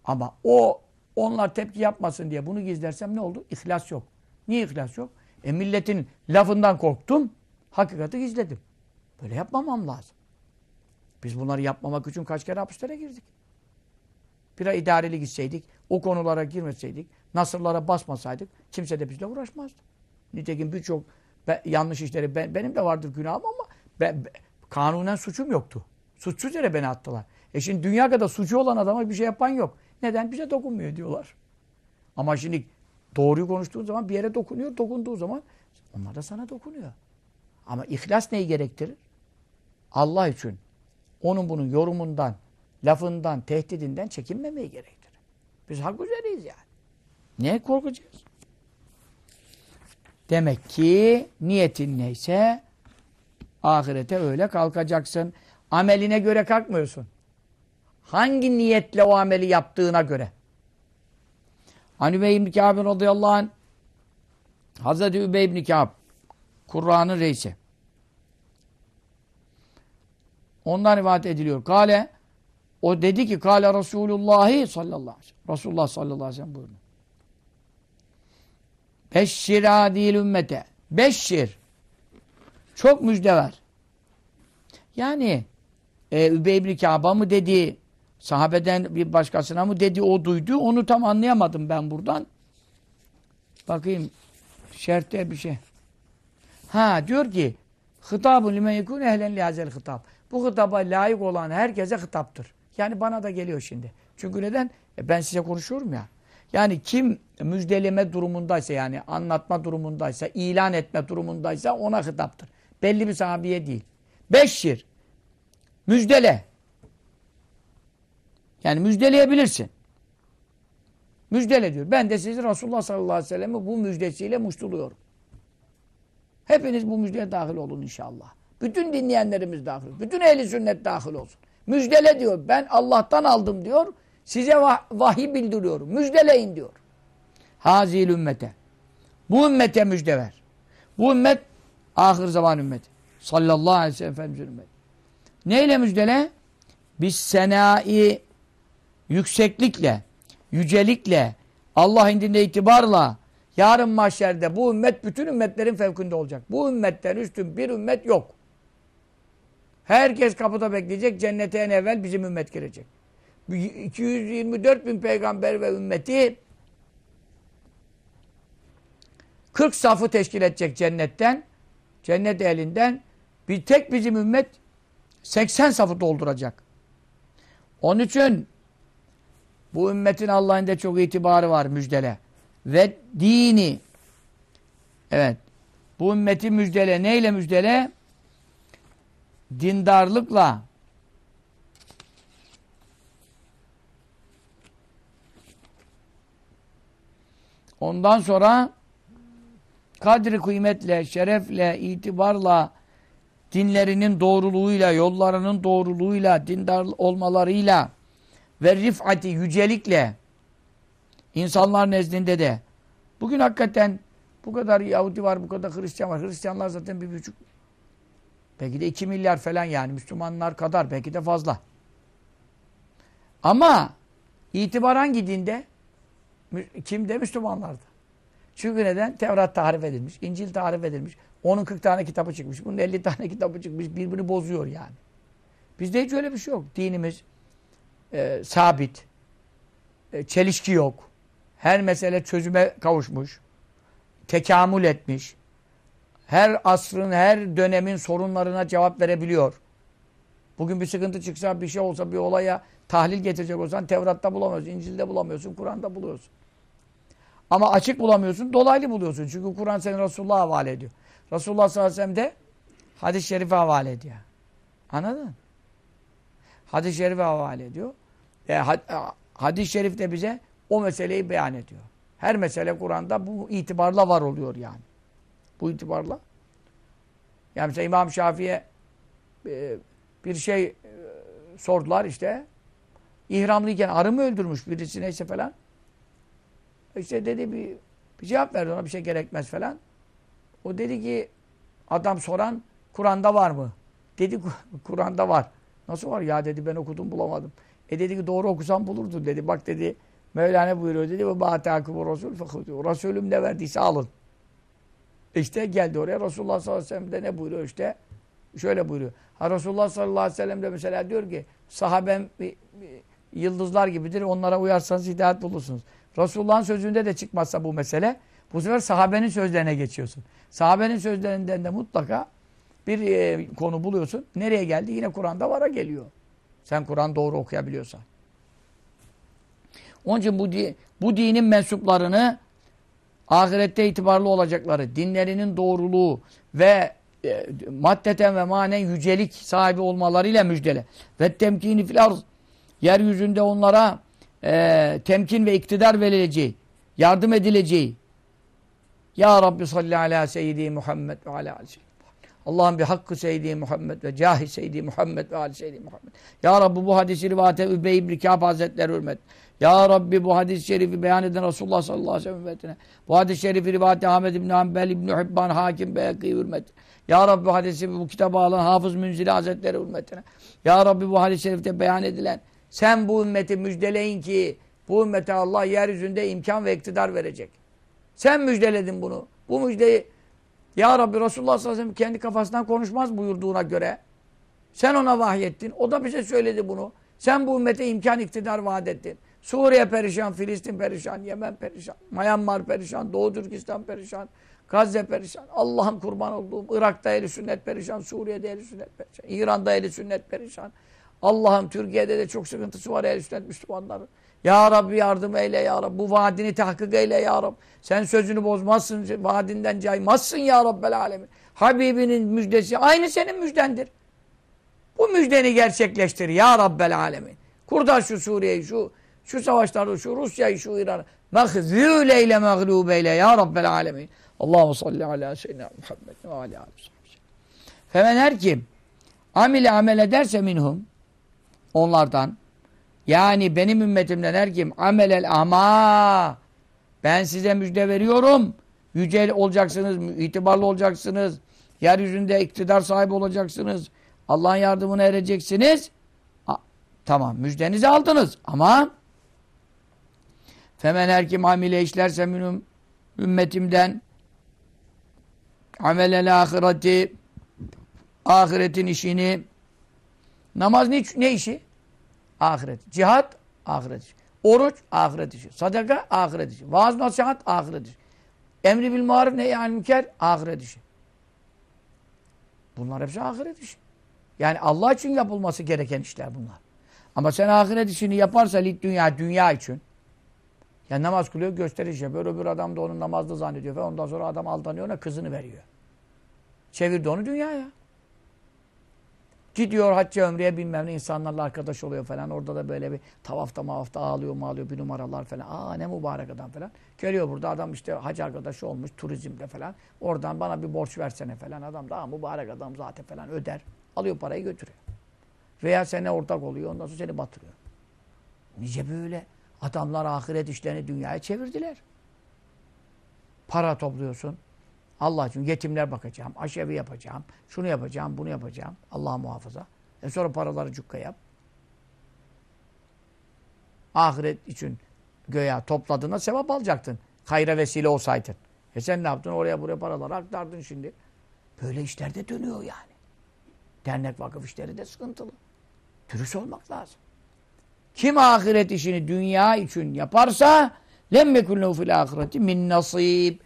Ama o onlar tepki yapmasın diye bunu gizlersem ne oldu? İhlas yok. Niye ihlas yok? E milletin lafından korktum. Hakikati gizledim. Böyle yapmamam lazım. Biz bunları yapmamak için kaç kere hapislere girdik. Biraz idareli gitseydik, o konulara girmeseydik, nasırlara basmasaydık kimse de bizle uğraşmazdı. Nitekim birçok yanlış işleri ben, benim de vardır günahım ama ben, ben, kanunen suçum yoktu. Suçsuz yere beni attılar. E şimdi dünya kadar suçu olan adama bir şey yapan yok. Neden? Bize dokunmuyor diyorlar. Ama şimdi doğruyu konuştuğun zaman bir yere dokunuyor. Dokunduğu zaman onlar da sana dokunuyor. Ama ihlas neyi gerektirir? Allah için onun bunun yorumundan, lafından, tehdidinden çekinmemeyi gerektirir. Biz hak üzeriyiz yani. Neye korkacağız? Demek ki niyetin neyse ahirete öyle kalkacaksın. Ameline göre kalkmıyorsun. Hangi niyetle o ameli yaptığına göre. Hani Übey ibn Kâb radıyallahu anh Hazreti Übey ibn Kâb Kur'an'ın reisi. Ondan rivayet ediliyor. Kale o dedi ki Kale Resulullah sallallahu aleyhi ve sellem. Resulullah sallallahu aleyhi ve sellem buyurdu. Beşşir adil ümmete. Beşşir. Çok müjde ver. Yani e, Übey ibn Kâb'a mı dedi, sahabeden bir başkasına mı dedi, o duydu. Onu tam anlayamadım ben buradan. Bakayım. Şerhte bir şey. Ha diyor ki Hitabun limen yekun ehlen lihazel hitap. Bu hitaba layık olan herkese hitaptır. Yani bana da geliyor şimdi. Çünkü neden? E ben size konuşuyorum ya. Yani kim müjdeleme durumundaysa yani anlatma durumundaysa, ilan etme durumundaysa ona hitaptır. Belli bir sahabeye değil. Beşşir. Müjdele. Yani müjdeleyebilirsin. Müjdele diyor. Ben de sizi Resulullah sallallahu aleyhi ve sellem'i bu müjdesiyle muştuluyorum. Hepiniz bu müjdeye dahil olun inşallah. Bütün dinleyenlerimiz dahil. Bütün ehli sünnet dahil olsun. Müjdele diyor. Ben Allah'tan aldım diyor. Size vah vahiy bildiriyorum. Müjdeleyin diyor. Hazil ümmete. Bu ümmete müjde ver. Bu ümmet ahir zaman ümmeti. Sallallahu aleyhi ve sellem ümmeti. Neyle müjdele? Biz senai yükseklikle, yücelikle, Allah indinde itibarla yarın mahşerde bu ümmet bütün ümmetlerin fevkinde olacak. Bu ümmetten üstün bir ümmet yok. Herkes kapıda bekleyecek. Cennete en evvel bizim ümmet girecek. 224 bin peygamber ve ümmeti 40 safı teşkil edecek cennetten. Cennet elinden bir tek bizim ümmet 80 safı dolduracak. Onun için bu ümmetin Allah'ın çok itibarı var müjdele. Ve dini evet bu ümmeti müjdele neyle müjdele? Dindarlıkla ondan sonra kadri kıymetle, şerefle, itibarla dinlerinin doğruluğuyla, yollarının doğruluğuyla, dindar olmalarıyla ve rifati yücelikle insanlar nezdinde de bugün hakikaten bu kadar Yahudi var, bu kadar Hristiyan var. Hristiyanlar zaten bir buçuk belki de iki milyar falan yani Müslümanlar kadar belki de fazla. Ama itibar hangi dinde? Kimde? Müslümanlarda. Çünkü neden? Tevrat tahrif edilmiş, İncil tahrif edilmiş. Onun 40 tane kitabı çıkmış, bunun 50 tane kitabı çıkmış. Birbirini bozuyor yani. Bizde hiç öyle bir şey yok. Dinimiz e, sabit. E, çelişki yok. Her mesele çözüme kavuşmuş. Tekamül etmiş. Her asrın, her dönemin sorunlarına cevap verebiliyor. Bugün bir sıkıntı çıksa, bir şey olsa, bir olaya tahlil getirecek olsan Tevrat'ta bulamıyorsun, İncil'de bulamıyorsun, Kur'an'da buluyorsun. Ama açık bulamıyorsun, dolaylı buluyorsun. Çünkü Kur'an seni Resulullah'a havale ediyor. Resulullah sallallahu aleyhi ve sellem de hadis-i şerife havale ediyor. Anladın? Hadis-i şerife havale ediyor. E, had, hadis-i şerif de bize o meseleyi beyan ediyor. Her mesele Kur'an'da bu itibarla var oluyor yani. Bu itibarla. Yani mesela İmam Şafii'ye e, bir şey e, sordular işte. İhramlıyken arı mı öldürmüş birisi neyse falan. İşte dedi bir, bir cevap verdi ona bir şey gerekmez falan. O dedi ki adam soran Kur'an'da var mı? Dedi Kur'an'da var. Nasıl var ya dedi ben okudum bulamadım. E dedi ki doğru okusam bulurdun dedi. Bak dedi Mevlana buyuruyor dedi ve ba'tâkû Resul fekhudu. Resulüm ne verdiyse alın. İşte geldi oraya Resulullah sallallahu aleyhi ve sellem de ne buyuruyor işte? Şöyle buyuruyor. Ha Resulullah sallallahu aleyhi ve sellem de mesela diyor ki sahabem yıldızlar gibidir. Onlara uyarsanız hidayet bulursunuz. Resulullah'ın sözünde de çıkmazsa bu mesele bu sefer sahabenin sözlerine geçiyorsun. Sahabenin sözlerinden de mutlaka bir e, konu buluyorsun. Nereye geldi? Yine Kur'an'da vara geliyor. Sen Kur'an doğru okuyabiliyorsan. Onun için bu, di bu dinin mensuplarını ahirette itibarlı olacakları, dinlerinin doğruluğu ve e, maddeten ve manen yücelik sahibi olmalarıyla müjdele. Ve temkini fil arz. Yeryüzünde onlara e, temkin ve iktidar verileceği, yardım edileceği. Ya Rabbi salli ala seyyidi Muhammed ve ala aleyhi Allah'ın bir hakkı seyyidi Muhammed ve cahi seyyidi Muhammed ve ali seyyidi Muhammed. Ya Rabbi bu hadisi rivayete Übey ibn Kâb Hazretleri hürmet. Ya Rabbi bu hadis-i şerifi beyan eden Resulullah sallallahu aleyhi ve sellem hürmetine. Bu hadis-i şerifi rivayete Ahmet ibn Hanbel ibn Hibban Hakim Beyakî hürmet. Ya Rabbi bu hadisi bu kitabı alan Hafız Münzili Hazretleri hürmetine. Ya Rabbi bu hadis-i şerifte beyan edilen sen bu ümmeti müjdeleyin ki bu ümmete Allah yeryüzünde imkan ve iktidar verecek. Sen müjdeledin bunu. Bu müjdeyi Ya Rabbi Resulullah sallallahu aleyhi ve sellem kendi kafasından konuşmaz buyurduğuna göre sen ona vahyettin. O da bize söyledi bunu. Sen bu ümmete imkan iktidar vaat ettin. Suriye perişan, Filistin perişan, Yemen perişan, Myanmar perişan, Doğu Türkistan perişan, Gazze perişan. Allah'ım kurban olduğum. Irak'ta eli sünnet perişan, Suriye'de eli sünnet perişan, İran'da eli sünnet perişan. Allah'ım Türkiye'de de çok sıkıntısı var el sünnet Müslümanların. Ya Rabbi yardım eyle ya Rabbi. Bu vaadini tahkik eyle ya Rabbi. Sen sözünü bozmazsın, vaadinden caymazsın ya Rabbel alemin. Habibinin müjdesi aynı senin müjdendir. Bu müjdeni gerçekleştir ya Rabbel alemin. Kurtar şu Suriye'yi, şu şu savaşlarda, şu Rusya'yı, şu İran'ı. Mehzûleyle mağlûbeyle ya Rabbel alemin. Allahu salli ala seyyidina Muhammed ve ala Femen her kim amile amel ederse minhum onlardan yani benim ümmetimden her kim amelel ama ben size müjde veriyorum. Yüce olacaksınız, itibarlı olacaksınız. Yeryüzünde iktidar sahibi olacaksınız. Allah'ın yardımına ereceksiniz. A tamam müjdenizi aldınız ama femen her kim amile işlerse minum ümmetimden amelel ahireti ahiretin işini namaz ne, ne işi? Ahiret. Cihat ahiret işi. Oruç ahiret işi. Sadaka ahiret işi. Vaaz nasihat ahiret işi. Emri bil marif ne yani müker ahiret işi. Bunlar hepsi ahiret işi. Yani Allah için yapılması gereken işler bunlar. Ama sen ahiret işini yaparsa lid dünya dünya için ya namaz kılıyor gösteriş yapıyor. Öbür adam da onun namazlı zannediyor. Ve ondan sonra adam aldanıyor ona kızını veriyor. Çevirdi onu dünyaya. Gidiyor hacca ömreye bilmem ne insanlarla arkadaş oluyor falan. Orada da böyle bir tavafta mavafta ağlıyor mağlıyor bir numaralar falan. Aa ne mübarek adam falan. Geliyor burada adam işte hac arkadaşı olmuş turizmde falan. Oradan bana bir borç versene falan. Adam da mübarek adam zaten falan öder. Alıyor parayı götürüyor. Veya sene ortak oluyor ondan sonra seni batırıyor. Nice böyle adamlar ahiret işlerini dünyaya çevirdiler. Para topluyorsun. Allah için yetimler bakacağım, aşevi yapacağım, şunu yapacağım, bunu yapacağım. Allah muhafaza. E sonra paraları cukka yap. Ahiret için göya topladığında sevap alacaktın. Hayra vesile olsaydın. E sen ne yaptın? Oraya buraya paraları aktardın şimdi. Böyle işler de dönüyor yani. Dernek vakıf işleri de sıkıntılı. Dürüst olmak lazım. Kim ahiret işini dünya için yaparsa lemmekun fil ahireti min nasib.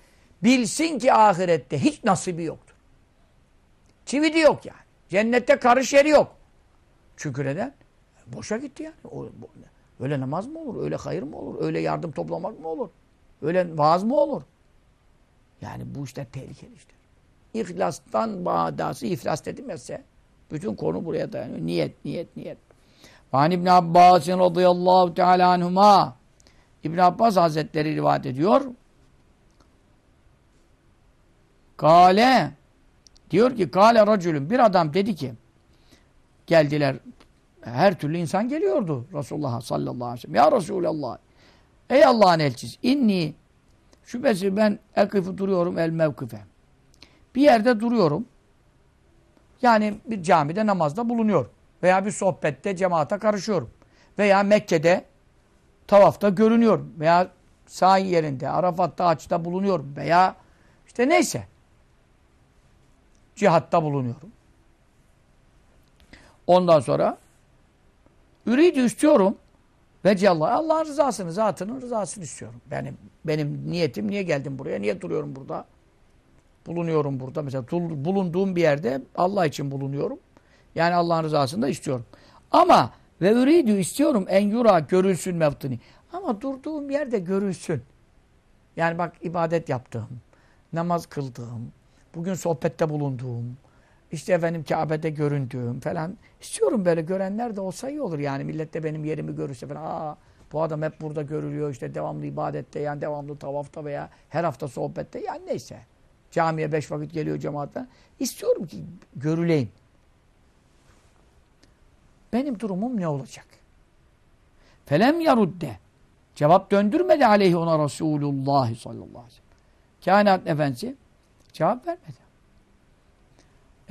Bilsin ki ahirette hiç nasibi yoktur. Çividi yok yani. Cennette karış yeri yok. Çünkü neden? Boşa gitti yani. O, öyle namaz mı olur? Öyle hayır mı olur? Öyle yardım toplamak mı olur? Öyle vaaz mı olur? Yani bu işler tehlikeli işte. İhlastan bağdası iflas edilmezse bütün konu buraya dayanıyor. Niyet, niyet, niyet. Van İbn Abbas radıyallahu teala anhuma İbn Abbas Hazretleri rivayet ediyor. Kale diyor ki kale racülün bir adam dedi ki geldiler her türlü insan geliyordu Resulullah sallallahu aleyhi ve sellem. Ya Resulallah ey Allah'ın elçisi inni şüphesiz ben ekıfı duruyorum el mevkife. Bir yerde duruyorum. Yani bir camide namazda bulunuyorum. Veya bir sohbette cemaate karışıyorum. Veya Mekke'de tavafta görünüyorum. Veya sahi yerinde, Arafat'ta, açta bulunuyorum. Veya işte neyse. Cihatta bulunuyorum. Ondan sonra üridi istiyorum. Ve Allah Allah'ın rızasını, zatının rızasını istiyorum. Benim benim niyetim niye geldim buraya? Niye duruyorum burada? Bulunuyorum burada. Mesela bulunduğum bir yerde Allah için bulunuyorum. Yani Allah'ın rızasını da istiyorum. Ama ve üridü istiyorum en yura görülsün mevtini. Ama durduğum yerde görülsün. Yani bak ibadet yaptığım, namaz kıldığım, bugün sohbette bulunduğum, işte efendim Kabe'de göründüğüm falan. istiyorum böyle görenler de olsa iyi olur yani. Millet de benim yerimi görürse falan. Aa, bu adam hep burada görülüyor işte devamlı ibadette yani devamlı tavafta veya her hafta sohbette yani neyse. Camiye beş vakit geliyor cemaatten. İstiyorum ki görüleyim. Benim durumum ne olacak? Felem yarudde. Cevap döndürmedi aleyhi ona Resulullah sallallahu aleyhi ve sellem. Kainat efendisi cevap vermedi.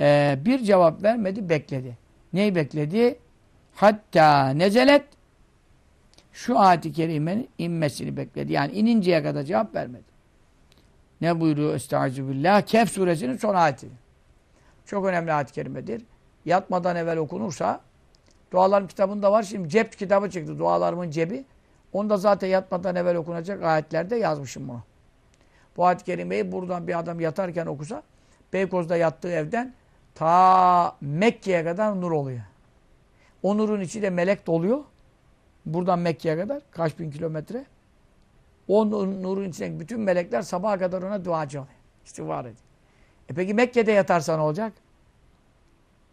Ee, bir cevap vermedi, bekledi. Neyi bekledi? Hatta nezelet şu ayet-i kerimenin inmesini bekledi. Yani ininceye kadar cevap vermedi. Ne buyuruyor Estağfirullah? Kehf suresinin son ayeti. Çok önemli ayet-i kerimedir. Yatmadan evvel okunursa dualarım kitabında var. Şimdi cep kitabı çıktı. Dualarımın cebi. Onda zaten yatmadan evvel okunacak ayetlerde yazmışım bunu. Bu ayet-i kerimeyi buradan bir adam yatarken okusa Beykoz'da yattığı evden ta Mekke'ye kadar nur oluyor. O nurun içi de melek doluyor. Buradan Mekke'ye kadar kaç bin kilometre. O nurun içindeki bütün melekler sabaha kadar ona duacı oluyor. İstiğfar ediyor. E peki Mekke'de yatarsa ne olacak?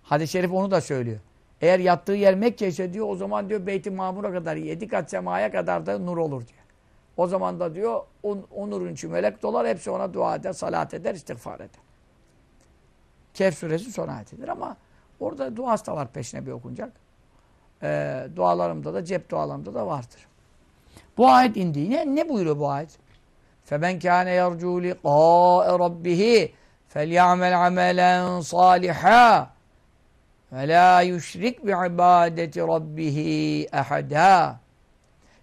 Hadis-i şerif onu da söylüyor. Eğer yattığı yer Mekke ise diyor o zaman diyor Beyt-i Mamur'a kadar yedi kat semaya kadar da nur olur diyor. O zaman da diyor o, o nurun içi melek dolar hepsi ona dua eder, salat eder, istiğfar eder. Kehf suresi son ayetidir ama orada duası da var peşine bir okunacak. Ee, dualarımda da cep dualarımda da vardır. Bu ayet indi. Ne, ne buyuruyor bu ayet? فَمَنْ كَانَ يَرْجُوا لِقَاءَ رَبِّهِ فَلْيَعْمَلْ عَمَلًا صَالِحًا وَلَا يُشْرِكْ بِعِبَادَةِ رَبِّهِ اَحَدًا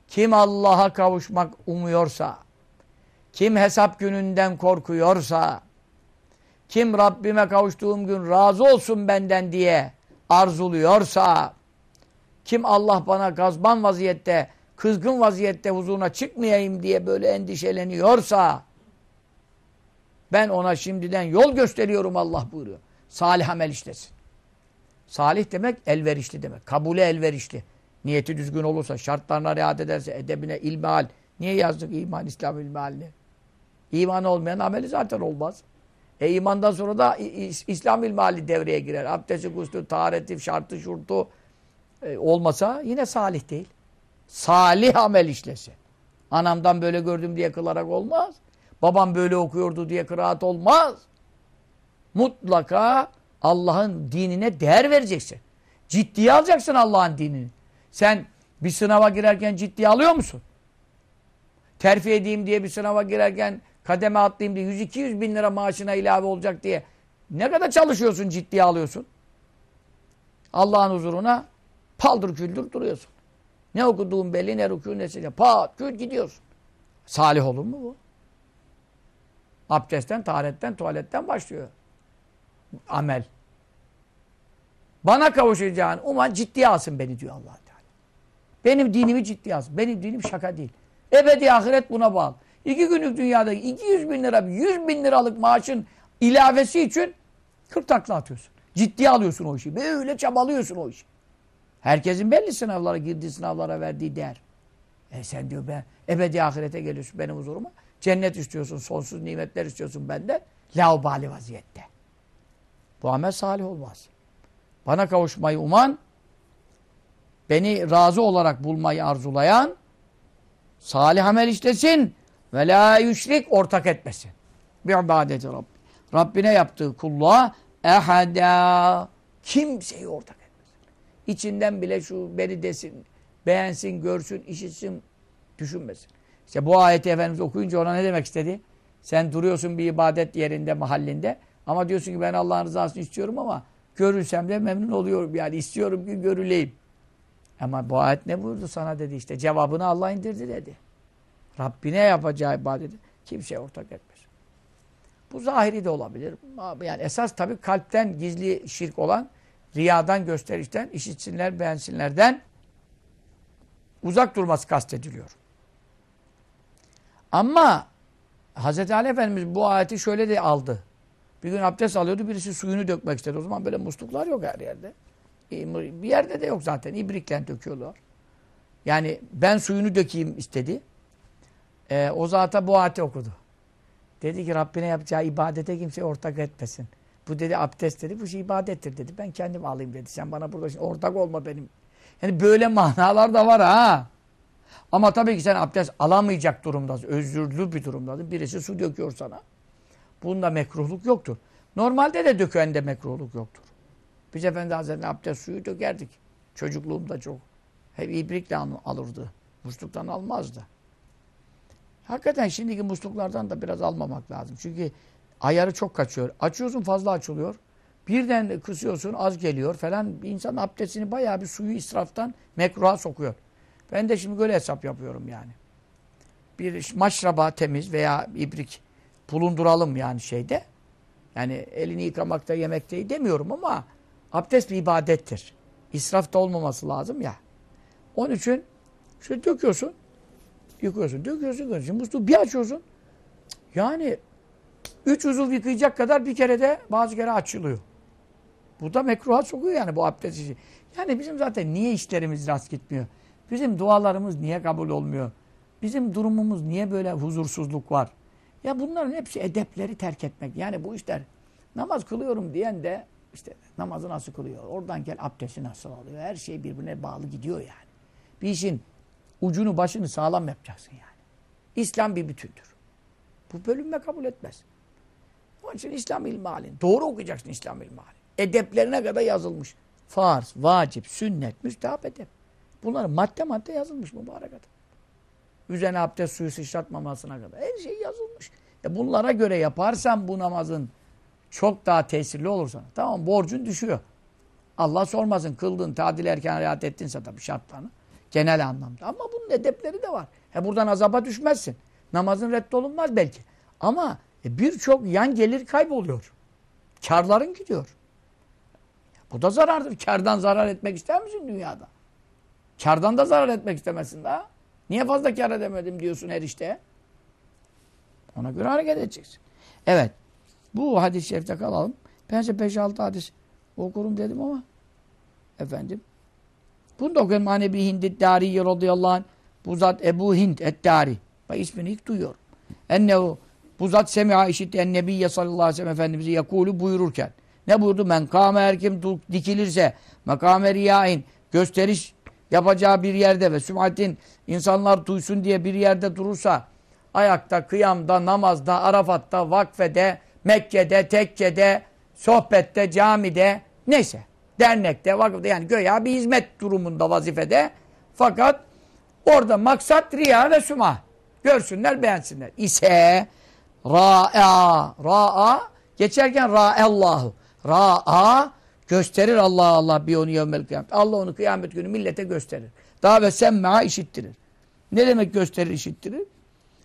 kim Allah'a kavuşmak umuyorsa, kim hesap gününden korkuyorsa, kim Rabbime kavuştuğum gün razı olsun benden diye arzuluyorsa, kim Allah bana gazban vaziyette, kızgın vaziyette huzuruna çıkmayayım diye böyle endişeleniyorsa, ben ona şimdiden yol gösteriyorum Allah buyuruyor. Salih amel işlesin. Salih demek elverişli demek. Kabule elverişli. Niyeti düzgün olursa, şartlarına riayet ederse, edebine, ilmihal. Niye yazdık iman, İslam ilmihalini? İman olmayan ameli zaten olmaz. E imandan sonra da İslam ilmihali devreye girer. Abdesti, guslü, tahareti, şartı, şurtu e, olmasa yine salih değil. Salih amel işlesi. Anamdan böyle gördüm diye kılarak olmaz. Babam böyle okuyordu diye kıraat olmaz. Mutlaka Allah'ın dinine değer vereceksin. Ciddiye alacaksın Allah'ın dinini. Sen bir sınava girerken ciddiye alıyor musun? Terfi edeyim diye bir sınava girerken kademe atlayayım diye 100-200 bin lira maaşına ilave olacak diye ne kadar çalışıyorsun ciddiye alıyorsun? Allah'ın huzuruna paldır küldür duruyorsun. Ne okuduğun belli ne rükû ne secde. Pat küt gidiyorsun. Salih olur mu bu? Abdestten, taharetten, tuvaletten başlıyor. Amel. Bana kavuşacağın uman ciddiye alsın beni diyor allah. Benim dinimi ciddiye alsın. Benim dinim şaka değil. Ebedi ahiret buna bağlı. İki günlük dünyada 200 bin lira, 100 bin liralık maaşın ilavesi için 40 takla atıyorsun. Ciddiye alıyorsun o işi. Böyle çabalıyorsun o işi. Herkesin belli sınavlara, girdiği sınavlara verdiği değer. E sen diyor ben ebedi ahirete geliyorsun benim huzuruma. Cennet istiyorsun, sonsuz nimetler istiyorsun benden. Laubali vaziyette. Bu amel salih olmaz. Bana kavuşmayı uman, beni razı olarak bulmayı arzulayan, Salih amel işlesin. Ve la yüşrik ortak etmesin. Bir ibadeti Rabbi. Rabbine yaptığı kulluğa ehada. Kimseyi ortak etmesin. İçinden bile şu beni desin, beğensin, görsün, işitsin, düşünmesin. İşte bu ayeti Efendimiz okuyunca ona ne demek istedi? Sen duruyorsun bir ibadet yerinde, mahallinde. Ama diyorsun ki ben Allah'ın rızasını istiyorum ama görürsem de memnun oluyorum. Yani istiyorum ki görüleyim. Ama bu ayet ne buyurdu sana dedi işte. Cevabını Allah indirdi dedi. Rabbine yapacağı ibadeti kimseye ortak etmez. Bu zahiri de olabilir. Yani esas tabii kalpten gizli şirk olan riyadan, gösterişten, işitsinler, beğensinlerden uzak durması kastediliyor. Ama Hz. Ali Efendimiz bu ayeti şöyle de aldı. Bir gün abdest alıyordu, birisi suyunu dökmek istedi. O zaman böyle musluklar yok her yerde. Bir yerde de yok zaten. İbrikle döküyorlar. Yani ben suyunu dökeyim istedi. Ee, o zata bu ayeti okudu. Dedi ki Rabbine yapacağı ibadete kimse ortak etmesin. Bu dedi abdest dedi. Bu şey ibadettir dedi. Ben kendim alayım dedi. Sen bana burada ortak olma benim. Yani böyle manalar da var ha. Ama tabii ki sen abdest alamayacak durumdasın. Özürlü bir durumdasın. Birisi su döküyor sana. Bunda mekruhluk yoktur. Normalde de dökende mekruhluk yoktur. Biz Efendi Hazretleri abdest suyu dökerdik. Çocukluğumda çok. Hep ibrikle alırdı. Musluktan almazdı. Hakikaten şimdiki musluklardan da biraz almamak lazım. Çünkü ayarı çok kaçıyor. Açıyorsun fazla açılıyor. Birden kısıyorsun az geliyor falan. İnsan abdestini bayağı bir suyu israftan mekruha sokuyor. Ben de şimdi böyle hesap yapıyorum yani. Bir maşraba temiz veya ibrik bulunduralım yani şeyde. Yani elini yıkamakta, yemekte demiyorum ama abdest bir ibadettir. İsraf da olmaması lazım ya. Onun için şöyle döküyorsun, yıkıyorsun, döküyorsun, yıkıyorsun. Musluğu bir açıyorsun. Yani üç uzuv yıkayacak kadar bir kere de bazı kere açılıyor. Bu da mekruha sokuyor yani bu abdest işi. Yani bizim zaten niye işlerimiz rast gitmiyor? Bizim dualarımız niye kabul olmuyor? Bizim durumumuz niye böyle huzursuzluk var? Ya bunların hepsi edepleri terk etmek. Yani bu işler namaz kılıyorum diyen de işte namazı nasıl kılıyor? Oradan gel abdesti nasıl alıyor? Her şey birbirine bağlı gidiyor yani. Bir işin ucunu başını sağlam yapacaksın yani. İslam bir bütündür. Bu bölünme kabul etmez. Onun için İslam ilmi Doğru okuyacaksın İslam ilmi Edeplerine kadar yazılmış. Farz, vacip, sünnet, müstehap edep. Bunların madde madde yazılmış mübarek adam. Üzerine abdest suyu sıçratmamasına kadar. Her şey yazılmış. E bunlara göre yaparsan bu namazın çok daha tesirli olur sana. Tamam borcun düşüyor. Allah sormasın kıldın, tadil erken riayet ettinse tabii şartlarını. Genel anlamda. Ama bunun edepleri de var. He buradan azaba düşmezsin. Namazın reddolunmaz belki. Ama e, birçok yan gelir kayboluyor. Karların gidiyor. Bu da zarardır. Kardan zarar etmek ister misin dünyada? Kardan da zarar etmek istemezsin daha. Niye fazla kar edemedim diyorsun her işte? Ona göre hareket edeceksin. Evet. Bu hadis-i şerifte kalalım. Ben size 5-6 hadis okurum dedim ama efendim bunu da okuyalım. Manebi Hindid Dariye radıyallahu anh bu zat Ebu Hind et-Dari. Ben ismini ilk duyuyorum. Ennehu bu zat semi'a işitti en nebiyye sallallahu aleyhi ve sellem Efendimiz'i yakulu buyururken. Ne buyurdu? Men kâme her kim dikilirse makâme riyain gösteriş yapacağı bir yerde ve sümatin insanlar duysun diye bir yerde durursa ayakta, kıyamda, namazda, Arafat'ta, vakfede, Mekke'de, tekkede, sohbette, camide neyse dernekte, vakıfta yani göya bir hizmet durumunda vazifede fakat orada maksat riya ve süma. Görsünler, beğensinler. İse ra'a, ra'a geçerken ra'allahu. Ra'a Gösterir Allah Allah bir onu yevmel kıyamet. Allah onu kıyamet günü millete gösterir. Daha ve semma işittirir. Ne demek gösterir işittirir?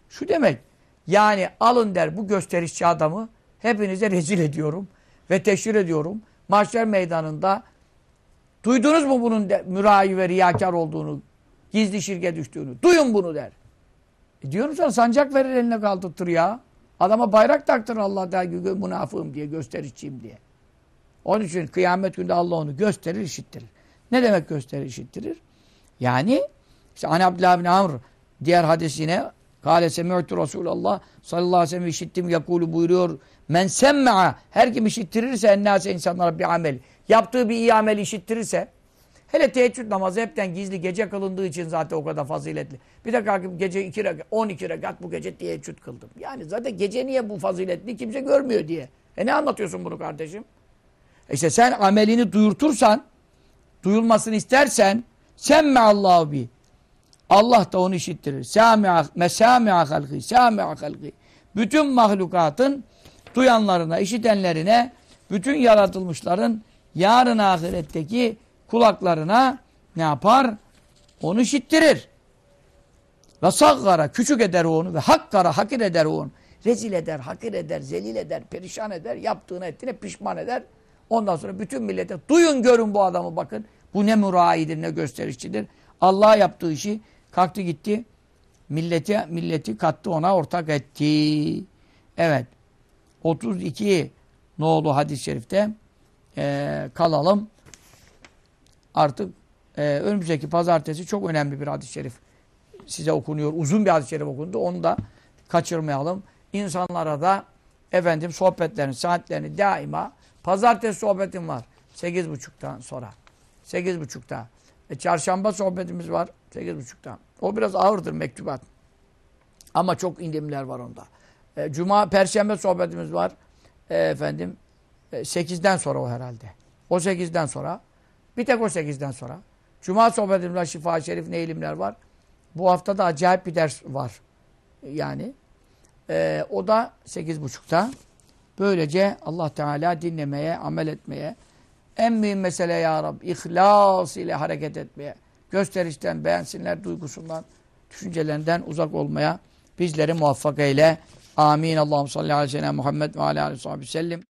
Şu demek. Yani alın der bu gösterişçi adamı hepinize rezil ediyorum ve teşhir ediyorum. Mahşer meydanında duydunuz mu bunun de, mürahi ve riyakar olduğunu, gizli şirke düştüğünü? Duyun bunu der. E diyorum sana sancak verir eline kaldırtır ya. Adama bayrak taktır Allah der münafığım diye, gösterişçiyim diye. Onun için kıyamet günde Allah onu gösterir, işittirir. Ne demek gösterir, işittirir? Yani işte Ani Abdullah bin Amr diğer hadisine Kale semi'tu Resulallah sallallahu aleyhi ve sellem işittim yakulu buyuruyor. Men semme'a her kim işittirirse ennâse insanlara bir amel. Yaptığı bir iyi amel işittirirse Hele teheccüd namazı hepten gizli gece kılındığı için zaten o kadar faziletli. Bir de kalkıp gece 2 rekat, 12 rekat bu gece teheccüd kıldım. Yani zaten gece niye bu faziletli kimse görmüyor diye. E ne anlatıyorsun bunu kardeşim? E İşte sen amelini duyurtursan, duyulmasını istersen, sen Allahu bi. Allah da onu işittirir. Sami'a mesami'a halqi, sami'a halqi. Bütün mahlukatın duyanlarına, işitenlerine, bütün yaratılmışların yarın ahiretteki kulaklarına ne yapar? Onu işittirir. Ve saggara, küçük eder onu ve hakkara, hakir eder onu. Rezil eder, hakir eder, zelil eder, perişan eder, yaptığını ettiğine pişman eder. Ondan sonra bütün millete duyun görün bu adamı bakın. Bu ne müraidir, ne gösterişçidir. Allah yaptığı işi kalktı gitti. Milleti, milleti kattı ona ortak etti. Evet. 32 ne oldu hadis-i şerifte? Ee, kalalım. Artık e, önümüzdeki pazartesi çok önemli bir hadis-i şerif size okunuyor. Uzun bir hadis-i şerif okundu. Onu da kaçırmayalım. İnsanlara da efendim sohbetlerini, saatlerini daima pazartesi sohbetim var. 8.30'dan sonra. 8.30'da. E, çarşamba sohbetimiz var. 8.30'da. O biraz ağırdır mektubat. Ama çok indirimler var onda. E, Cuma, Perşembe sohbetimiz var. E, efendim e, 8'den sonra o herhalde. O 8'den sonra. Bir tek o 8'den sonra. Cuma sohbetimiz var. Şifa-i Şerif ne ilimler var. Bu hafta da acayip bir ders var. Yani e, o da 8.30'da. Böylece Allah Teala dinlemeye, amel etmeye, en mühim mesele ya Rabbi, ihlas ile hareket etmeye, gösterişten, beğensinler duygusundan, düşüncelerinden uzak olmaya bizleri muvaffak eyle. Amin. Allah'ım salli sellem Muhammed ve aleyhi ve sellem.